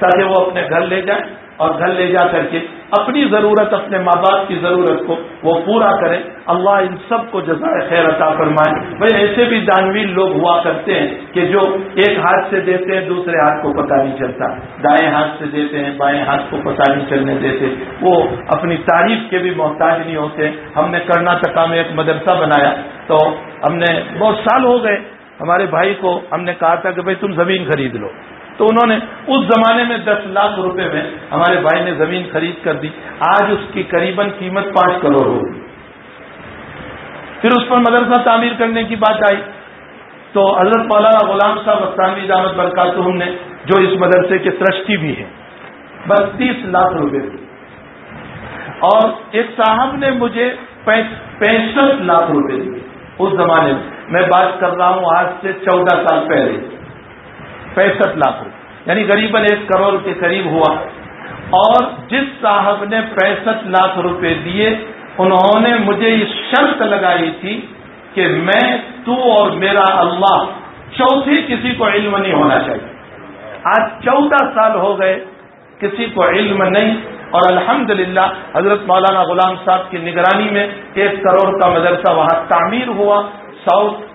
B: تاکہ وہ اپنے گھر لے جائیں اور گھر لے جا کر کے اپنی ضرورت، اپنے ماں باپ کی ضرورت کو وہ پورا کریں۔ اللہ ان سب کو جزائے خیر عطا فرمائے۔ بھائی، ایسے بھی دانویل لوگ ہوا کرتے ہیں کہ جو ایک ہاتھ سے دیتے ہیں، دوسرے ہاتھ کو پتہ نہیں چلتا۔ دائیں ہاتھ سے دیتے ہیں، بائیں ہاتھ کو پتہ نہیں چلنے دیتے۔ وہ اپنی تعریف کے بھی محتاج نہیں ہوتے۔ ہم نے کرناٹکا میں ایک مدرسہ بنایا۔ تو ہم نے بہت سال ہو گئے۔ ہمارے بھائی کو ہم نے کہا تھا کہ بھائی تم زمین خرید لو۔ تو انہوں نے اس زمانے میں دس لاکھ روپے میں ہمارے بھائی نے زمین خرید کر دی۔ آج اس کی قریب قیمت پانچ کروڑ ہوگی۔ پھر اس پر مدرسہ تعمیر کرنے کی بات آئی۔ تو حضرت مولانا غلام صاحب اسلامی دعوت برکاتہم نے، جو اس مدرسے کے ٹرسٹی بھی ہیں، بتیس لاکھ روپے دی اور ایک صاحب نے مجھے پینسٹھ لاکھ روپے دیے۔ اس زمانے میں میں بات کر رہا ہوں، آج سے چودہ سال پہلے۔ پینسٹھ لاکھ روپے۔ یعنی غریب ایک کروڑ کے قریب ہوا۔ اور جس صاحب نے پینسٹھ لاکھ روپے دیے، انہوں نے مجھے یہ شرط لگائی تھی کہ میں، تو اور میرا اللہ، چوتھی کسی کو علم نہیں ہونا چاہیے۔ آج چودہ سال ہو گئے کسی کو علم نہیں۔ اور الحمدللہ، حضرت مولانا غلام صاحب کی نگرانی میں ایک کروڑ کا مدرسہ وہاں تعمیر ہوا۔ ساؤتھ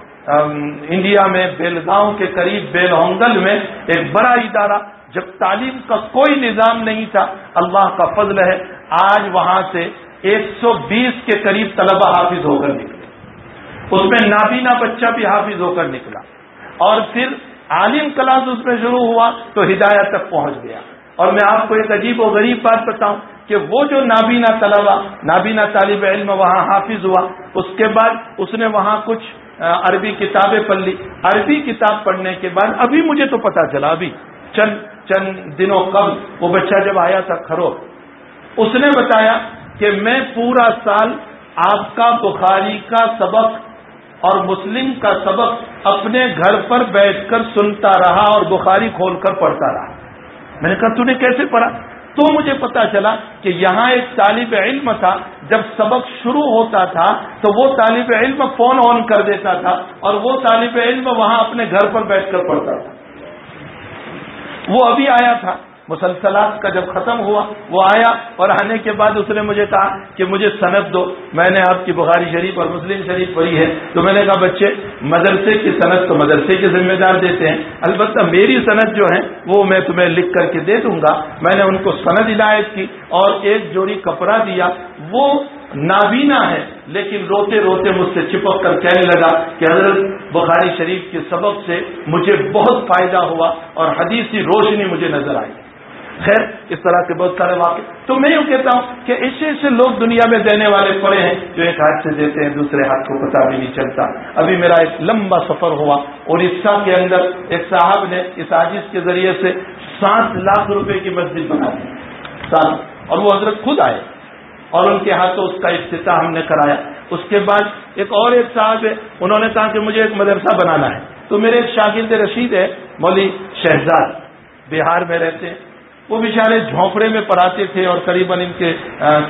B: انڈیا میں بیلگاؤں کے قریب بیل ہونگل میں ایک بڑا ادارہ، جب تعلیم کا کوئی نظام نہیں تھا، اللہ کا فضل ہے، آج وہاں سے ایک سو بیس کے قریب طلبہ حافظ ہو کر نکلے۔ اس میں نابینا بچہ بھی حافظ ہو کر نکلا۔ اور پھر عالم کلاس اس میں شروع ہوا تو ہدایت تک پہنچ گیا۔ اور میں آپ کو ایک عجیب و غریب بات بتاؤں کہ وہ جو نابینا طلبہ، نابینا طالب علم وہاں حافظ ہوا، اس کے بعد اس نے وہاں کچھ عربی کتابیں پڑھ لی۔ عربی کتاب پڑھنے کے بعد ابھی مجھے تو پتا چلا ابھی۔ چند چند دنوں قبل وہ بچہ جب آیا تھا کھرو، اس نے بتایا کہ میں پورا سال آپ کا بخاری کا سبق اور مسلم کا سبق اپنے گھر پر بیٹھ کر سنتا رہا اور بخاری کھول کر پڑھتا رہا۔ میں نے کہا، تو نے کیسے پڑھا؟ تو مجھے پتا چلا کہ یہاں ایک طالب علم تھا، جب سبق شروع ہوتا تھا تو وہ طالب علم فون آن کر دیتا تھا اور وہ طالب علم وہاں اپنے گھر پر بیٹھ کر پڑھتا تھا۔ وہ ابھی آیا تھا۔ مسلسلات کا جب ختم ہوا، وہ آیا اور آنے کے بعد اس نے مجھے کہا کہ مجھے صنعت دو۔ میں نے آپ کی بخاری شریف اور مسلم شریف پڑھی ہے۔ تو میں نے کہا، بچے، مدرسے کی صنعت تو مدرسے کے ذمہ دار دیتے ہیں۔ البتہ میری صنعت جو ہے، وہ میں تمہیں لکھ کر کے دے دوں گا۔ میں نے ان کو صنعت عنایت کی اور ایک جوڑی کپڑا دیا۔ وہ نابینا ہے، لیکن روتے روتے مجھ سے چپک کر کہنے لگا کہ حضرت بخاری شریف کے سبب سے مجھے بہت فائدہ ہوا اور حدیثی روشنی مجھے نظر آئی۔ خیر، اس طرح کے بہت سارے واقع تو میں یوں کہتا ہوں کہ ایسے ایسے لوگ دنیا میں دینے والے پڑے ہیں جو ایک ہاتھ سے دیتے ہیں، دوسرے ہاتھ کو پتا بھی نہیں چلتا۔ ابھی میرا ایک لمبا سفر ہوا اڑیسہ کے اندر ایک صاحب نے اس عاجز کے ذریعے سے سات لاکھ روپے کی مسجد بنا دی۔ سات۔ اور وہ حضرت خود آئے اور ان کے ہاتھوں اس کا افتتاح ہم نے کرایا۔ اس کے بعد ایک اور ایک صاحب ہے، انہوں نے کہا کہ مجھے ایک مدرسہ بنانا ہے۔ تو میرے ایک شاگرد رشید ہے، مولوی شہزاد، بہار میں رہتے ہیں۔ وہ بیچارے جھونپڑے میں پڑھاتے تھے اور قریب ان کے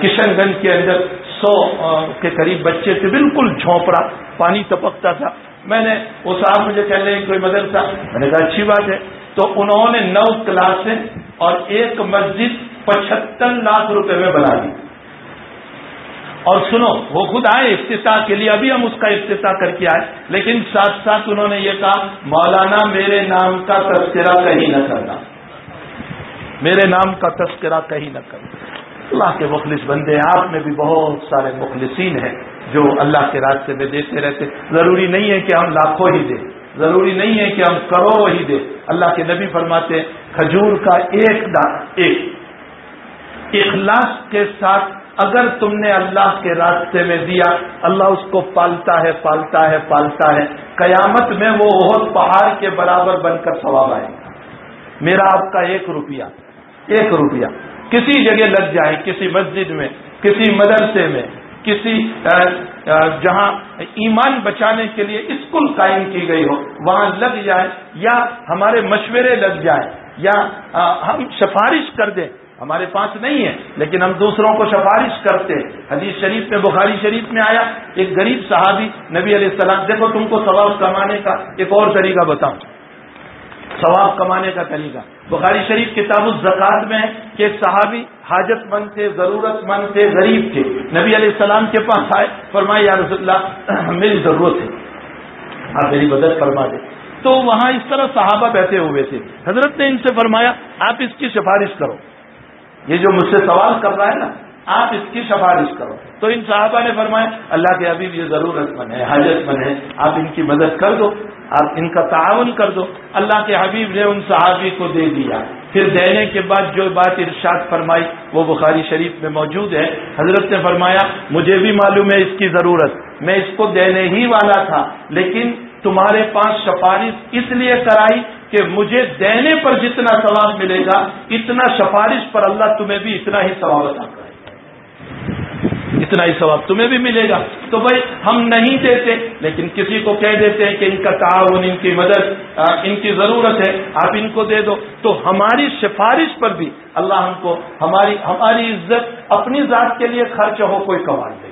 B: کشن گنج کے اندر سو کے قریب بچے تھے، بالکل جھونپڑا، پانی ٹپکتا تھا۔ میں نے وہ صاحب مجھے کہہ لیں کوئی مدرسہ میں نے کہا، اچھی بات ہے۔ تو انہوں نے نو کلاسیں اور ایک مسجد پچہتر لاکھ روپے میں بنا دی۔ اور سنو، وہ خود آئے افتتاح کے لیے، ابھی ہم اس کا افتتاح کر کے آئے۔ لیکن ساتھ ساتھ انہوں نے یہ کہا، مولانا میرے نام کا تذکرہ کہیں نہ کرنا۔ میرے نام کا تذکرہ کہیں نہ کرنا اللہ کے مخلص بندے آپ میں بھی بہت سارے مخلصین ہیں جو اللہ کے راستے میں دیتے رہتے۔ ضروری نہیں ہے کہ ہم لاکھوں ہی دیں، ضروری نہیں ہے کہ ہم کروڑوں ہی دیں۔ اللہ کے نبی فرماتے کھجور کا ایک دا ایک۔ اخلاص کے ساتھ اگر تم نے اللہ کے راستے میں دیا، اللہ اس کو پالتا ہے پالتا ہے پالتا ہے۔ قیامت میں وہ بہت پہاڑ کے برابر بن کر سواب آئے گا۔ میرا آپ کا ایک روپیہ۔ ایک روپیہ۔ کسی جگہ لگ جائے، کسی مسجد میں، کسی مدرسے میں، کسی جہاں ایمان بچانے کے لیے اسکول قائم کی گئی ہو، وہاں لگ جائے یا ہمارے مشورے لگ جائیں یا ہم سفارش کر دیں۔ ہمارے پاس نہیں ہے، لیکن ہم دوسروں کو سفارش کرتے حدیث شریف میں، بخاری شریف میں آیا، ایک غریب صحابی نبی علیہ السلام، دیکھو تم کو ثواب کمانے کا ایک اور طریقہ بتاؤں۔ ثواب کمانے کا طریقہ۔ بخاری شریف کتاب الزکات میں کہ صحابی حاجت مند تھے، ضرورت مند تھے، غریب تھے۔ نبی علیہ السلام کے پاس آئے فرمائے یا رسول اللہ، میری ضرورت ہے۔ آپ میری مدد فرما دیں۔ تو وہاں اس طرح صحابہ بیٹھے ہوئے تھے۔ حضرت نے ان سے فرمایا، آپ اس کی سفارش کرو۔ یہ جو مجھ سے سوال کر رہا ہے نا آپ اس کی سفارش کرو۔ تو ان صحابہ نے فرمایا، اللہ کے ابھی یہ ضرورت مند ہے، حاجت مند ہے، آپ ان کی مدد کر دو، آپ ان کا تعاون کر دو۔ اللہ کے حبیب نے ان صحابی کو دے دیا۔ پھر دینے کے بعد جو بات ارشاد فرمائی، وہ بخاری شریف میں موجود ہے۔ حضرت نے فرمایا، مجھے بھی معلوم ہے اس کی ضرورت، میں اس کو دینے ہی والا تھا، لیکن تمہارے پاس سفارش اس لیے کرائی کہ مجھے دینے پر جتنا ثواب ملے گا، اتنا سفارش پر اللہ تمہیں بھی اتنا ہی ثواب ادا اتنا ہی ثواب تمہیں بھی ملے گا۔ تو بھائی، ہم نہیں دیتے، لیکن کسی کو کہہ دیتے ہیں کہ ان کا تعاون، ان کی مدد ان کی ضرورت ہے، آپ ان کو دے دو۔ تو ہماری سفارش پر بھی اللہ ہم کو ہماری ہماری عزت اپنی ذات کے لیے خرچ ہو، کوئی کمال دے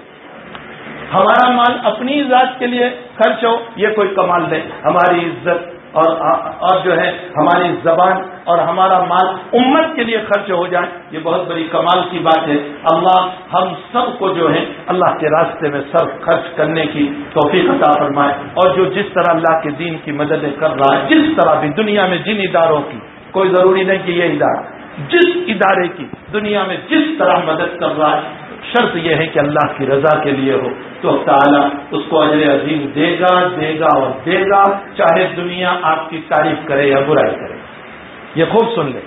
B: ہمارا مال اپنی ذات کے لیے خرچ ہو، یہ کوئی کمال دے ہماری عزت اور اور جو ہے ہماری زبان اور ہمارا مال امت کے لیے خرچ ہو جائے، یہ بہت بڑی کمال کی بات ہے۔ اللہ ہم سب کو جو ہے اللہ کے راستے میں سر خرچ کرنے کی توفیق عطا فرمائے۔ اور جو جس طرح اللہ کے دین کی مددیں کر رہا ہے، جس طرح بھی دنیا میں جن اداروں کی، کوئی ضروری نہیں کہ یہ ادارہ، جس ادارے کی دنیا میں جس طرح مدد کر رہا ہے شرط یہ ہے کہ اللہ کی رضا کے لیے ہو۔ تو تعالیٰ اس کو اجر عظیم دے گا دے گا اور دے گا۔ چاہے دنیا آپ کی تعریف کرے یا برائی کرے۔ یہ خوب سن لے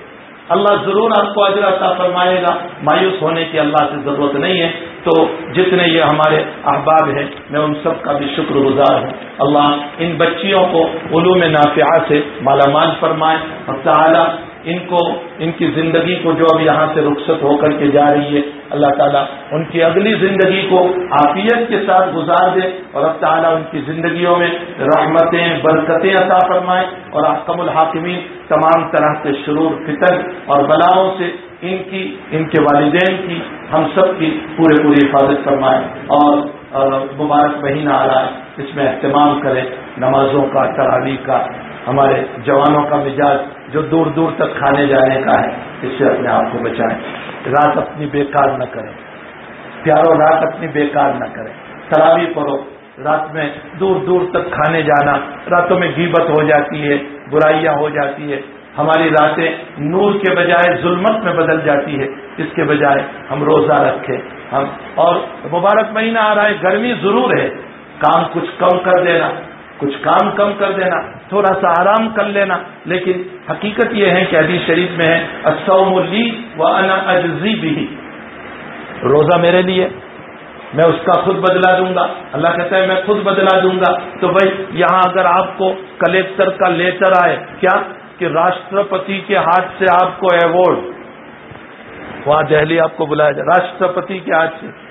B: اللہ ضرور آپ کو اجر عطا فرمائے گا۔ مایوس ہونے کی اللہ سے ضرورت نہیں ہے۔ تو جتنے یہ ہمارے احباب ہیں، میں ان سب کا بھی شکر گزار ہوں۔ اللہ ان بچیوں کو علوم نافعہ سے مالا مال فرمائے۔ اور تعالیٰ ان کو، ان کی زندگی کو جو اب یہاں سے رخصت ہو کر کے جا رہی ہے، اللہ تعالیٰ ان کی اگلی زندگی کو عافیت کے ساتھ گزار دے اور اب تعالیٰ ان کی زندگیوں میں رحمتیں، برکتیں عطا فرمائیں اور احکم الحاکمین تمام طرح کے شرور فطر اور بلاؤں سے ان کی، ان کے والدین کی، ہم سب کی پورے پوری حفاظت فرمائیں اور مبارک مہینہ آ رہا ہے۔ اس میں اہتمام کریں نمازوں کا تراوی کا، ہمارے جوانوں کا مزاج جو دور دور تک کھانے جانے کا ہے، اس سے اپنے آپ کو بچائیں۔ رات اپنی بیکار نہ کریں۔ پیاروں رات اپنی بیکار نہ کریں۔ تراوی پڑھو۔ رات میں دور دور تک کھانے جانا، راتوں میں گیبت ہو جاتی ہے، برائیاں ہو جاتی ہے۔ ہماری راتیں نور کے بجائے ظلمت میں بدل جاتی ہے۔ اس کے بجائے ہم روزہ رکھیں۔ ہم اور مبارک مہینہ آ رہا ہے، گرمی ضرور ہے۔ کام کچھ کم کر دینا۔ کچھ کام کم کر دینا، تھوڑا سا آرام کر لینا، لیکن حقیقت یہ ہے کہ ابھی شریف میں ہے لی و انا اجزی بھی روزہ میرے لیے، میں اس کا خود بدلا دوں گا۔ اللہ کہتا ہے، میں خود بدلا دوں گا۔ تو بھائی، یہاں اگر آپ کو کلیکٹر کا لیٹر آئے، کیا؟ کہ راشٹرپتی کے ہاتھ سے آپ کو ایوارڈ، وہاں دہلی آپ کو بلایا جائے۔ راشٹرپتی کے ہاتھ سے۔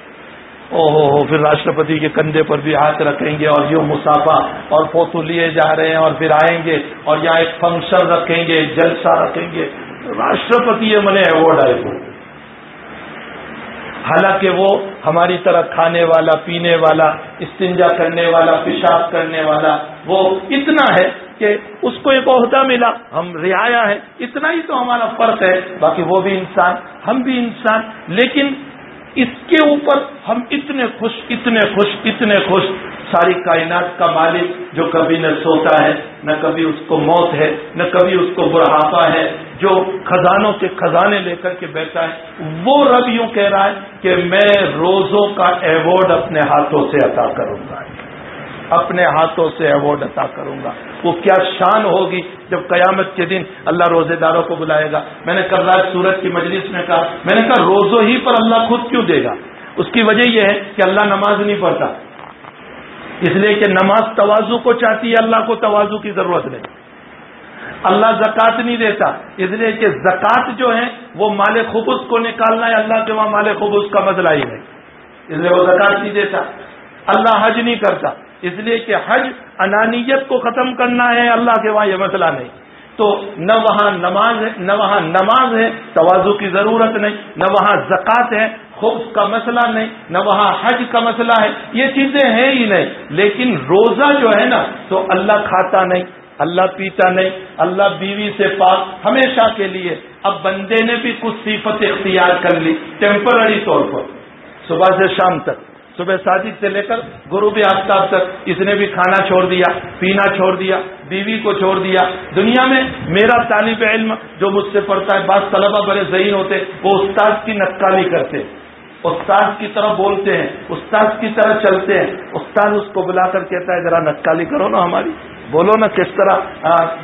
B: او ہو پھر راشٹرپتی کے کندھے پر بھی ہاتھ رکھیں گے اور یوں مسافہ اور فوٹو لیے جا رہے ہیں اور پھر آئیں گے اور یہاں ایک فنکشن رکھیں گے، جلسہ رکھیں گے۔ راشٹرپتی منع ایوارڈ آئے وہ حالانکہ وہ ہماری طرح کھانے والا، پینے والا، استنجا کرنے والا، پیشاب کرنے والا، وہ اتنا ہے کہ اس کو ایک عہدہ ملا۔ ہم رعایا ہے اتنا ہی تو ہمارا فرق ہے۔ باقی وہ بھی انسان، ہم بھی انسان، لیکن اس کے اوپر ہم اتنے خوش اتنے خوش اتنے خوش۔ ساری کائنات کا مالک جو کبھی نہ سوتا ہے، نہ کبھی اس کو موت ہے، نہ کبھی اس کو بڑھاپا ہے، جو خزانوں کے خزانے لے کر کے بیٹھا ہے، وہ رب یوں کہہ رہا ہے کہ میں روزوں کا ایوارڈ اپنے ہاتھوں سے عطا کروں گا۔ اپنے ہاتھوں سے ایوارڈ عطا کروں گا۔ وہ کیا شان ہوگی جب قیامت کے دن اللہ روزے داروں کو بلائے گا۔ میں نے کل رات سورت کی مجلس میں کہا، میں نے کہا، روزوں ہی پر اللہ خود کیوں دے گا؟ اس کی وجہ یہ ہے کہ اللہ نماز نہیں پڑھتا۔ اس لیے کہ نماز توازو کو چاہتی ہے، اللہ کو توازو کی ضرورت نہیں۔ اللہ زکات نہیں دیتا۔ اس لیے کہ زکات جو ہے وہ مال خبوص کو نکالنا ہے اللہ کے وہاں مال خبوص کا مسئلہ ہی نہیں۔ اس لیے وہ زکات نہیں دیتا۔ اللہ حج نہیں کرتا۔ اس لیے کہ حج انانیت کو ختم کرنا ہے، اللہ کے وہاں یہ مسئلہ نہیں۔ تو نہ وہاں نماز ہے، نہ وہاں نماز ہے توازو کی ضرورت نہیں، نہ وہاں زکوٰۃ ہے، خوف کا مسئلہ نہیں، نہ وہاں حج کا مسئلہ ہے۔ یہ چیزیں ہیں ہی نہیں، لیکن روزہ جو ہے نا، تو اللہ کھاتا نہیں، اللہ پیتا نہیں، اللہ بیوی سے پاک ہمیشہ کے لیے۔ اب بندے نے بھی کچھ صفت اختیار کر لی ٹیمپرری طور پر۔ صبح سے شام تک۔ صبح ساجد سے لے کر غروب آفتاب تک اس نے بھی کھانا چھوڑ دیا، پینا چھوڑ دیا، بیوی کو چھوڑ دیا۔ دنیا میں میرا طالب علم جو مجھ سے پڑھتا ہے، بعض طلبہ بڑے ذہین ہوتے، وہ استاد کی نقالی کرتے۔ استاد کی طرح بولتے ہیں استاد کی طرح چلتے ہیں۔ استاد اس کو بلا کر کہتا ہے، ذرا نقالی کرو نا ہماری۔ بولو نا کس طرح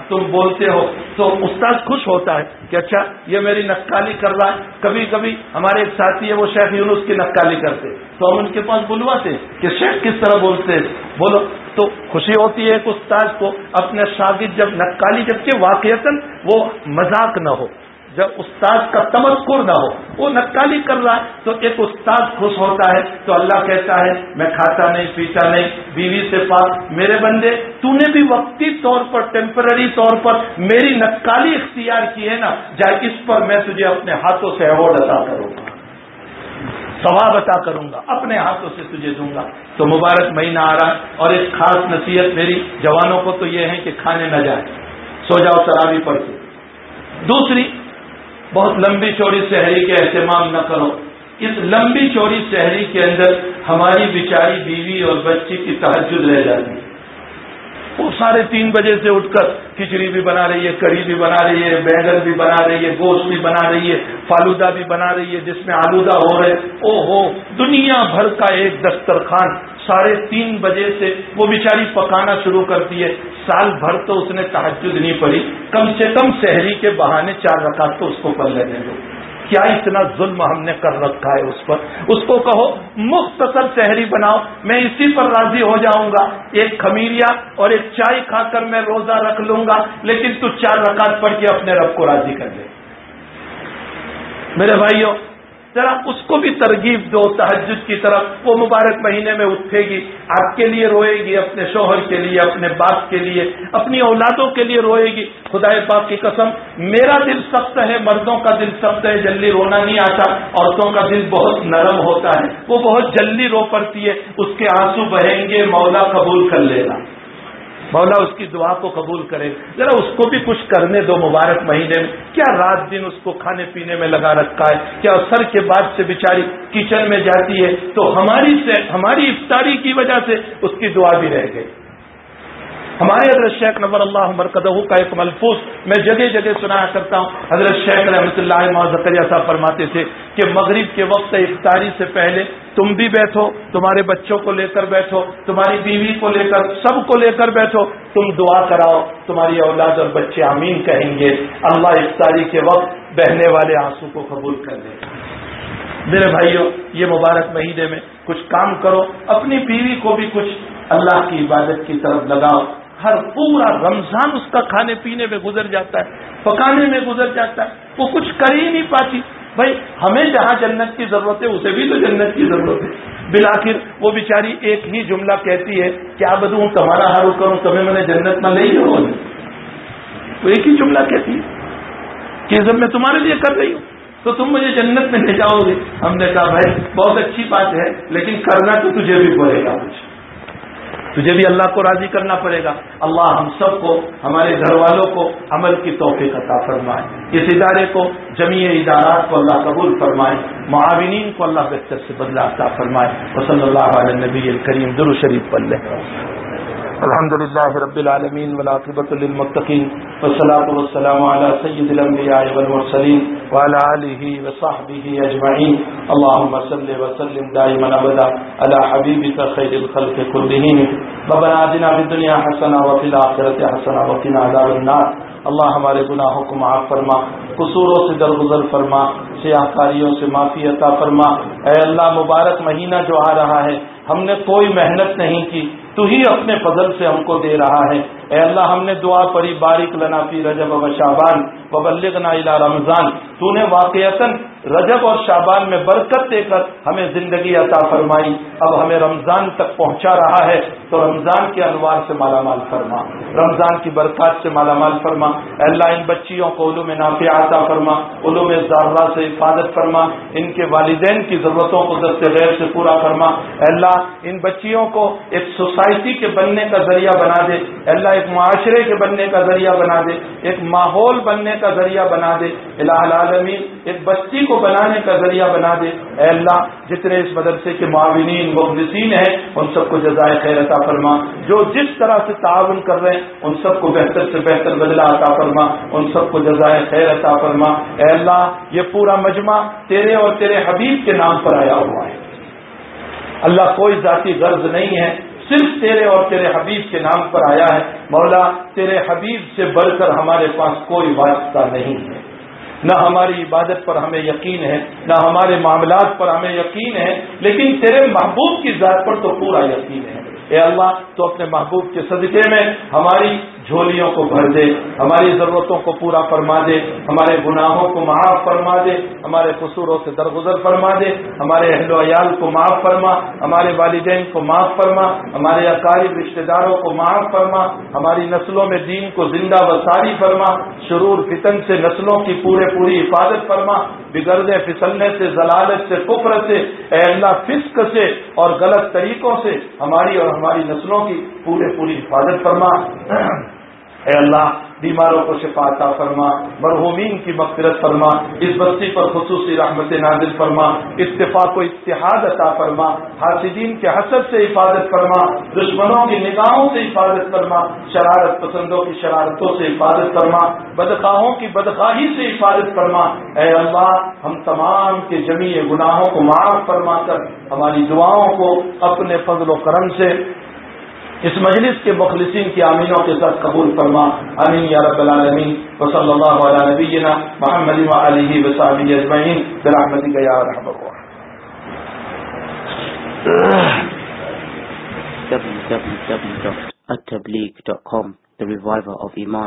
B: تم بولتے ہو۔ تو استاد خوش ہوتا ہے کہ اچھا یہ میری نقالی کر رہا ہے۔ کبھی کبھی ہمارے ایک ساتھی ہے، وہ شیخ یونس کی نقالی کرتے۔ تو ہم ان کے پاس بلواتے کہ شیخ کس طرح بولتے بولو۔ تو خوشی ہوتی ہے ایک استاد کو، اپنے شاگرد جب نقالی جبکہ واقعات وہ مذاق نہ ہو۔ جب استاد کا تمکر نہ ہو، وہ نقالی کر رہا ہے، تو ایک استاد خوش ہوتا ہے، تو اللہ کہتا ہے، میں کھاتا نہیں، پیتا نہیں، بیوی سے پاس میرے بندے، تو نے بھی وقتی طور پر ٹیمپرری طور پر میری نقالی اختیار کی ہے نا، جائے اس پر میں تجھے اپنے ہاتھوں سے ایوارڈ ادا کروں گا۔ ثواب عطا کروں گا، اپنے ہاتھوں سے تجھے دوں گا۔ تو مبارک مہینہ آ رہا ہے، اور ایک خاص نصیحت میری، جوانوں کو تو یہ ہے کہ کھانے نہ جائیں۔ سو جاؤ، تراوی پڑھ کے دوسری بہت لمبی چوڑی شہری کے اہتمام نہ کرو۔ اس لمبی چوڑی شہری کے اندر ہماری بیچاری بیوی اور بچی کی تحجد رہ جاتی۔ ہے وہ ساڑھے تین بجے سے اٹھ کر کھچڑی بھی بنا رہی ہے کڑی بھی بنا رہی ہے، بیگن بھی بنا رہی ہے، گوشت بھی بنا رہی ہے، فالودہ بھی بنا رہی ہے، جس میں آلودہ ہو رہے او ہو دنیا بھر کا ایک دسترخوان ساڑھے تین بجے سے وہ بیچاری پکانا شروع کرتی ہے۔ سال بھر تو اس نے تحجد نہیں پڑی کم سے کم شہری کے بہانے چار رکعت تو اس کو پڑھ لینے دو۔ کیا اتنا ظلم ہم نے کر رکھا ہے اس پر؟ اس کو کہو، مختصر شہری بناؤ، میں اسی پر راضی ہو جاؤں گا۔ ایک خمیریا اور ایک چائے کھا کر میں روزہ رکھ لوں گا، لیکن تو چار رکعت پڑھ کے اپنے رب کو راضی کر دے۔ میرے بھائیوں ذرا اس کو بھی ترغیب دو تحجد کی طرف۔ وہ مبارک مہینے میں اٹھے گی، آپ کے لیے روئے گی، اپنے شوہر کے لیے، اپنے باپ کے لیے، اپنی اولادوں کے لیے روئے گی۔ خدا پاک کی قسم، میرا دل سخت ہے، مردوں کا دل سخت ہے، جلدی رونا نہیں آتا۔ عورتوں کا دل بہت نرم ہوتا ہے۔ وہ بہت جلدی رو پڑتی ہے، اس کے آنسو بہیں گے، مولا قبول کر لینا۔ مولا اس کی دعا کو قبول کرے۔ ذرا اس کو بھی کچھ کرنے دو مبارک مہینے۔ میں کیا رات دن اس کو کھانے پینے میں لگا رکھا ہے؟ کیا سر کے بعد سے بیچاری کچن میں جاتی ہے؟ تو ہماری سے ہماری افطاری کی وجہ سے اس کی دعا بھی رہ گئی۔ ہمارے حضرت شیخ نور اللہ مرکدہ کا ایک ملفوظ میں جگہ جگہ سنایا کرتا ہوں۔ حضرت شیخ رحمۃ اللہ صاحب فرماتے تھے کہ مغرب کے وقت افطاری سے پہلے تم بھی بیٹھو، تمہارے بچوں کو لے کر بیٹھو، تمہاری بیوی کو لے کر، سب کو لے کر بیٹھو۔ تم دعا کراؤ، تمہاری اولاد اور بچے امین کہیں گے۔ اللہ افطاری کے وقت بہنے والے آنسو کو قبول کر لے۔ میرے بھائیوں یہ مبارک مہینے میں کچھ کام کرو، اپنی بیوی کو بھی کچھ اللہ کی عبادت کی طرف لگاؤ۔ ہر پورا رمضان اس کا کھانے پینے میں گزر جاتا ہے، پکانے میں گزر جاتا ہے۔ وہ کچھ کر ہی نہیں پاتی۔ بھائی، ہمیں جہاں جنت کی ضرورت ہے، اسے بھی تو جنت کی ضرورت ہے۔ بلاخر وہ بیچاری ایک ہی جملہ کہتی ہے کیا بدوں تمہارا ہر کروں تمہیں میں نے جنت میں نہیں ہو۔ وہ ایک ہی جملہ کہتی ہے کہ جب میں تمہارے لیے کر رہی ہوں۔ تو تم مجھے جنت میں لے جاؤ گے۔ ہم نے کہا، بھائی، بہت اچھی بات ہے، لیکن کرنا تو تجھے بھی پڑے گا۔ کچھ تجھے بھی اللہ کو راضی کرنا پڑے گا۔ اللہ ہم سب کو، ہمارے گھر والوں کو عمل کی توفیق عطا فرمائے۔ اس ادارے کو، جمیع ادارات کو اللہ قبول فرمائے۔ معاونین کو اللہ بہتر سے بدلا عطا فرمائے۔ وصلی اللہ علیہ نبی الکریم درو شریف پل الحمد لله رب العالمين والعاقبة للمتقين والصلاة والسلام على سيد الأنبياء والمرسلين وعلى آله وصحبه أجمعين اللهم صل وسلم دائما أبدا على حبيبك خير الخلق كلهم ربنا آتنا في الدنيا حسنة وفي الآخرة حسنة وقنا عذاب النار. اللہ ہمارے گناہوں کو معاف فرما، قصوروں سے درگزر فرما سیاہ کاریوں سے معافی عطا فرما۔ اے اللہ، مبارک مہینہ جو آ رہا ہے، ہم نے کوئی محنت نہیں کی تو ہی اپنے فضل سے ہم کو دے رہا ہے۔ اے اللہ، ہم نے دعا پڑی باریک لنا فی رجب و شعبان، وبلغنا الى رمضان۔ تو نے واقعتاً رجب اور شابان میں برکت دے کر ہمیں زندگی عطا فرمائی۔ اب ہمیں رمضان تک پہنچا رہا ہے، تو رمضان کے انوار سے مالا مال فرما۔ رمضان کی برکات سے مالا مال فرما اللہ، ان بچیوں کو علوم نافیہ عطا فرما، علوم زارہ سے حفاظت فرما۔ ان کے والدین کی ضرورتوں کو دست غیر سے پورا فرما۔ اللہ، ان بچیوں کو ایک سوسائٹی کے بننے کا ذریعہ بنا دے۔ اللہ، ایک معاشرے کے بننے کا ذریعہ بنا دے۔ ایک ماحول بننے کا ذریعہ بنا دے۔ الہ العالمین، ایک بستی کو بنانے کا ذریعہ بنا دے۔ اے اللہ، جتنے اس مدرسے کے معاونین مخلصین ہیں، ان سب کو جزائے خیر عطا فرما۔ جو جس طرح سے تعاون کر رہے ہیں، ان سب کو بہتر سے بہتر بدلہ عطا فرما۔ ان سب کو جزائے خیر عطا فرما۔ اے اللہ، یہ پورا مجمع تیرے اور تیرے حبیب کے نام پر آیا ہوا ہے۔ اللہ کوئی ذاتی غرض نہیں ہے، صرف تیرے اور تیرے حبیب کے نام پر آیا ہے۔ مولا، تیرے حبیب سے بڑھ کر ہمارے پاس کوئی واسطہ نہیں ہے۔ نہ ہماری عبادت پر ہمیں یقین ہے، نہ ہمارے معاملات پر ہمیں یقین ہے، لیکن تیرے محبوب کی ذات پر تو پورا یقین ہے۔ اے اللہ، تو اپنے محبوب کے صدقے میں ہماری جھولیوں کو بھر دے، ہماری ضرورتوں کو پورا فرما دے، ہمارے گناہوں کو معاف فرما دے، ہمارے قصوروں سے درگزر فرما دے، ہمارے اہل و عیال کو معاف فرما، ہمارے والدین کو معاف فرما، ہمارے اقارب رشتے داروں کو معاف فرما، ہماری نسلوں میں دین کو زندہ و ساری فرما، شرور فتن سے نسلوں کی پورے پوری حفاظت فرما بگڑنے پھسلنے سے ضلالت سے، کفر سے، اے اللہ فسق سے اور غلط طریقوں سے ہماری اور ہماری نسلوں کی پورے پوری حفاظت فرما۔ اے اللہ، بیماروں کو شفا عطا فرما، مرحومین کی مغفرت فرما، اس بستی پر خصوصی رحمت نازل فرما، اتفاق و اتحاد عطا فرما، حاسدین کے حسد سے حفاظت فرما، دشمنوں کی نگاہوں سے حفاظت فرما، شرارت پسندوں کی شرارتوں سے حفاظت فرما، بدخواہوں کی بدخواہی سے حفاظت فرما۔ اے اللہ، ہم تمام کے جمی گناہوں کو معاف فرما کر، ہماری دعاؤں کو اپنے فضل و کرم سے اس مجلس کے مخلصین کی آمینوں کے ساتھ قبول فرما. امین یا رب العالمین. و صلی اللہ علیہ نبینا محمد و علیہ وصحبہ اجمعین. برحمتی برحمتک یا رحم
A: www.attableek.com The Reviver of Iman.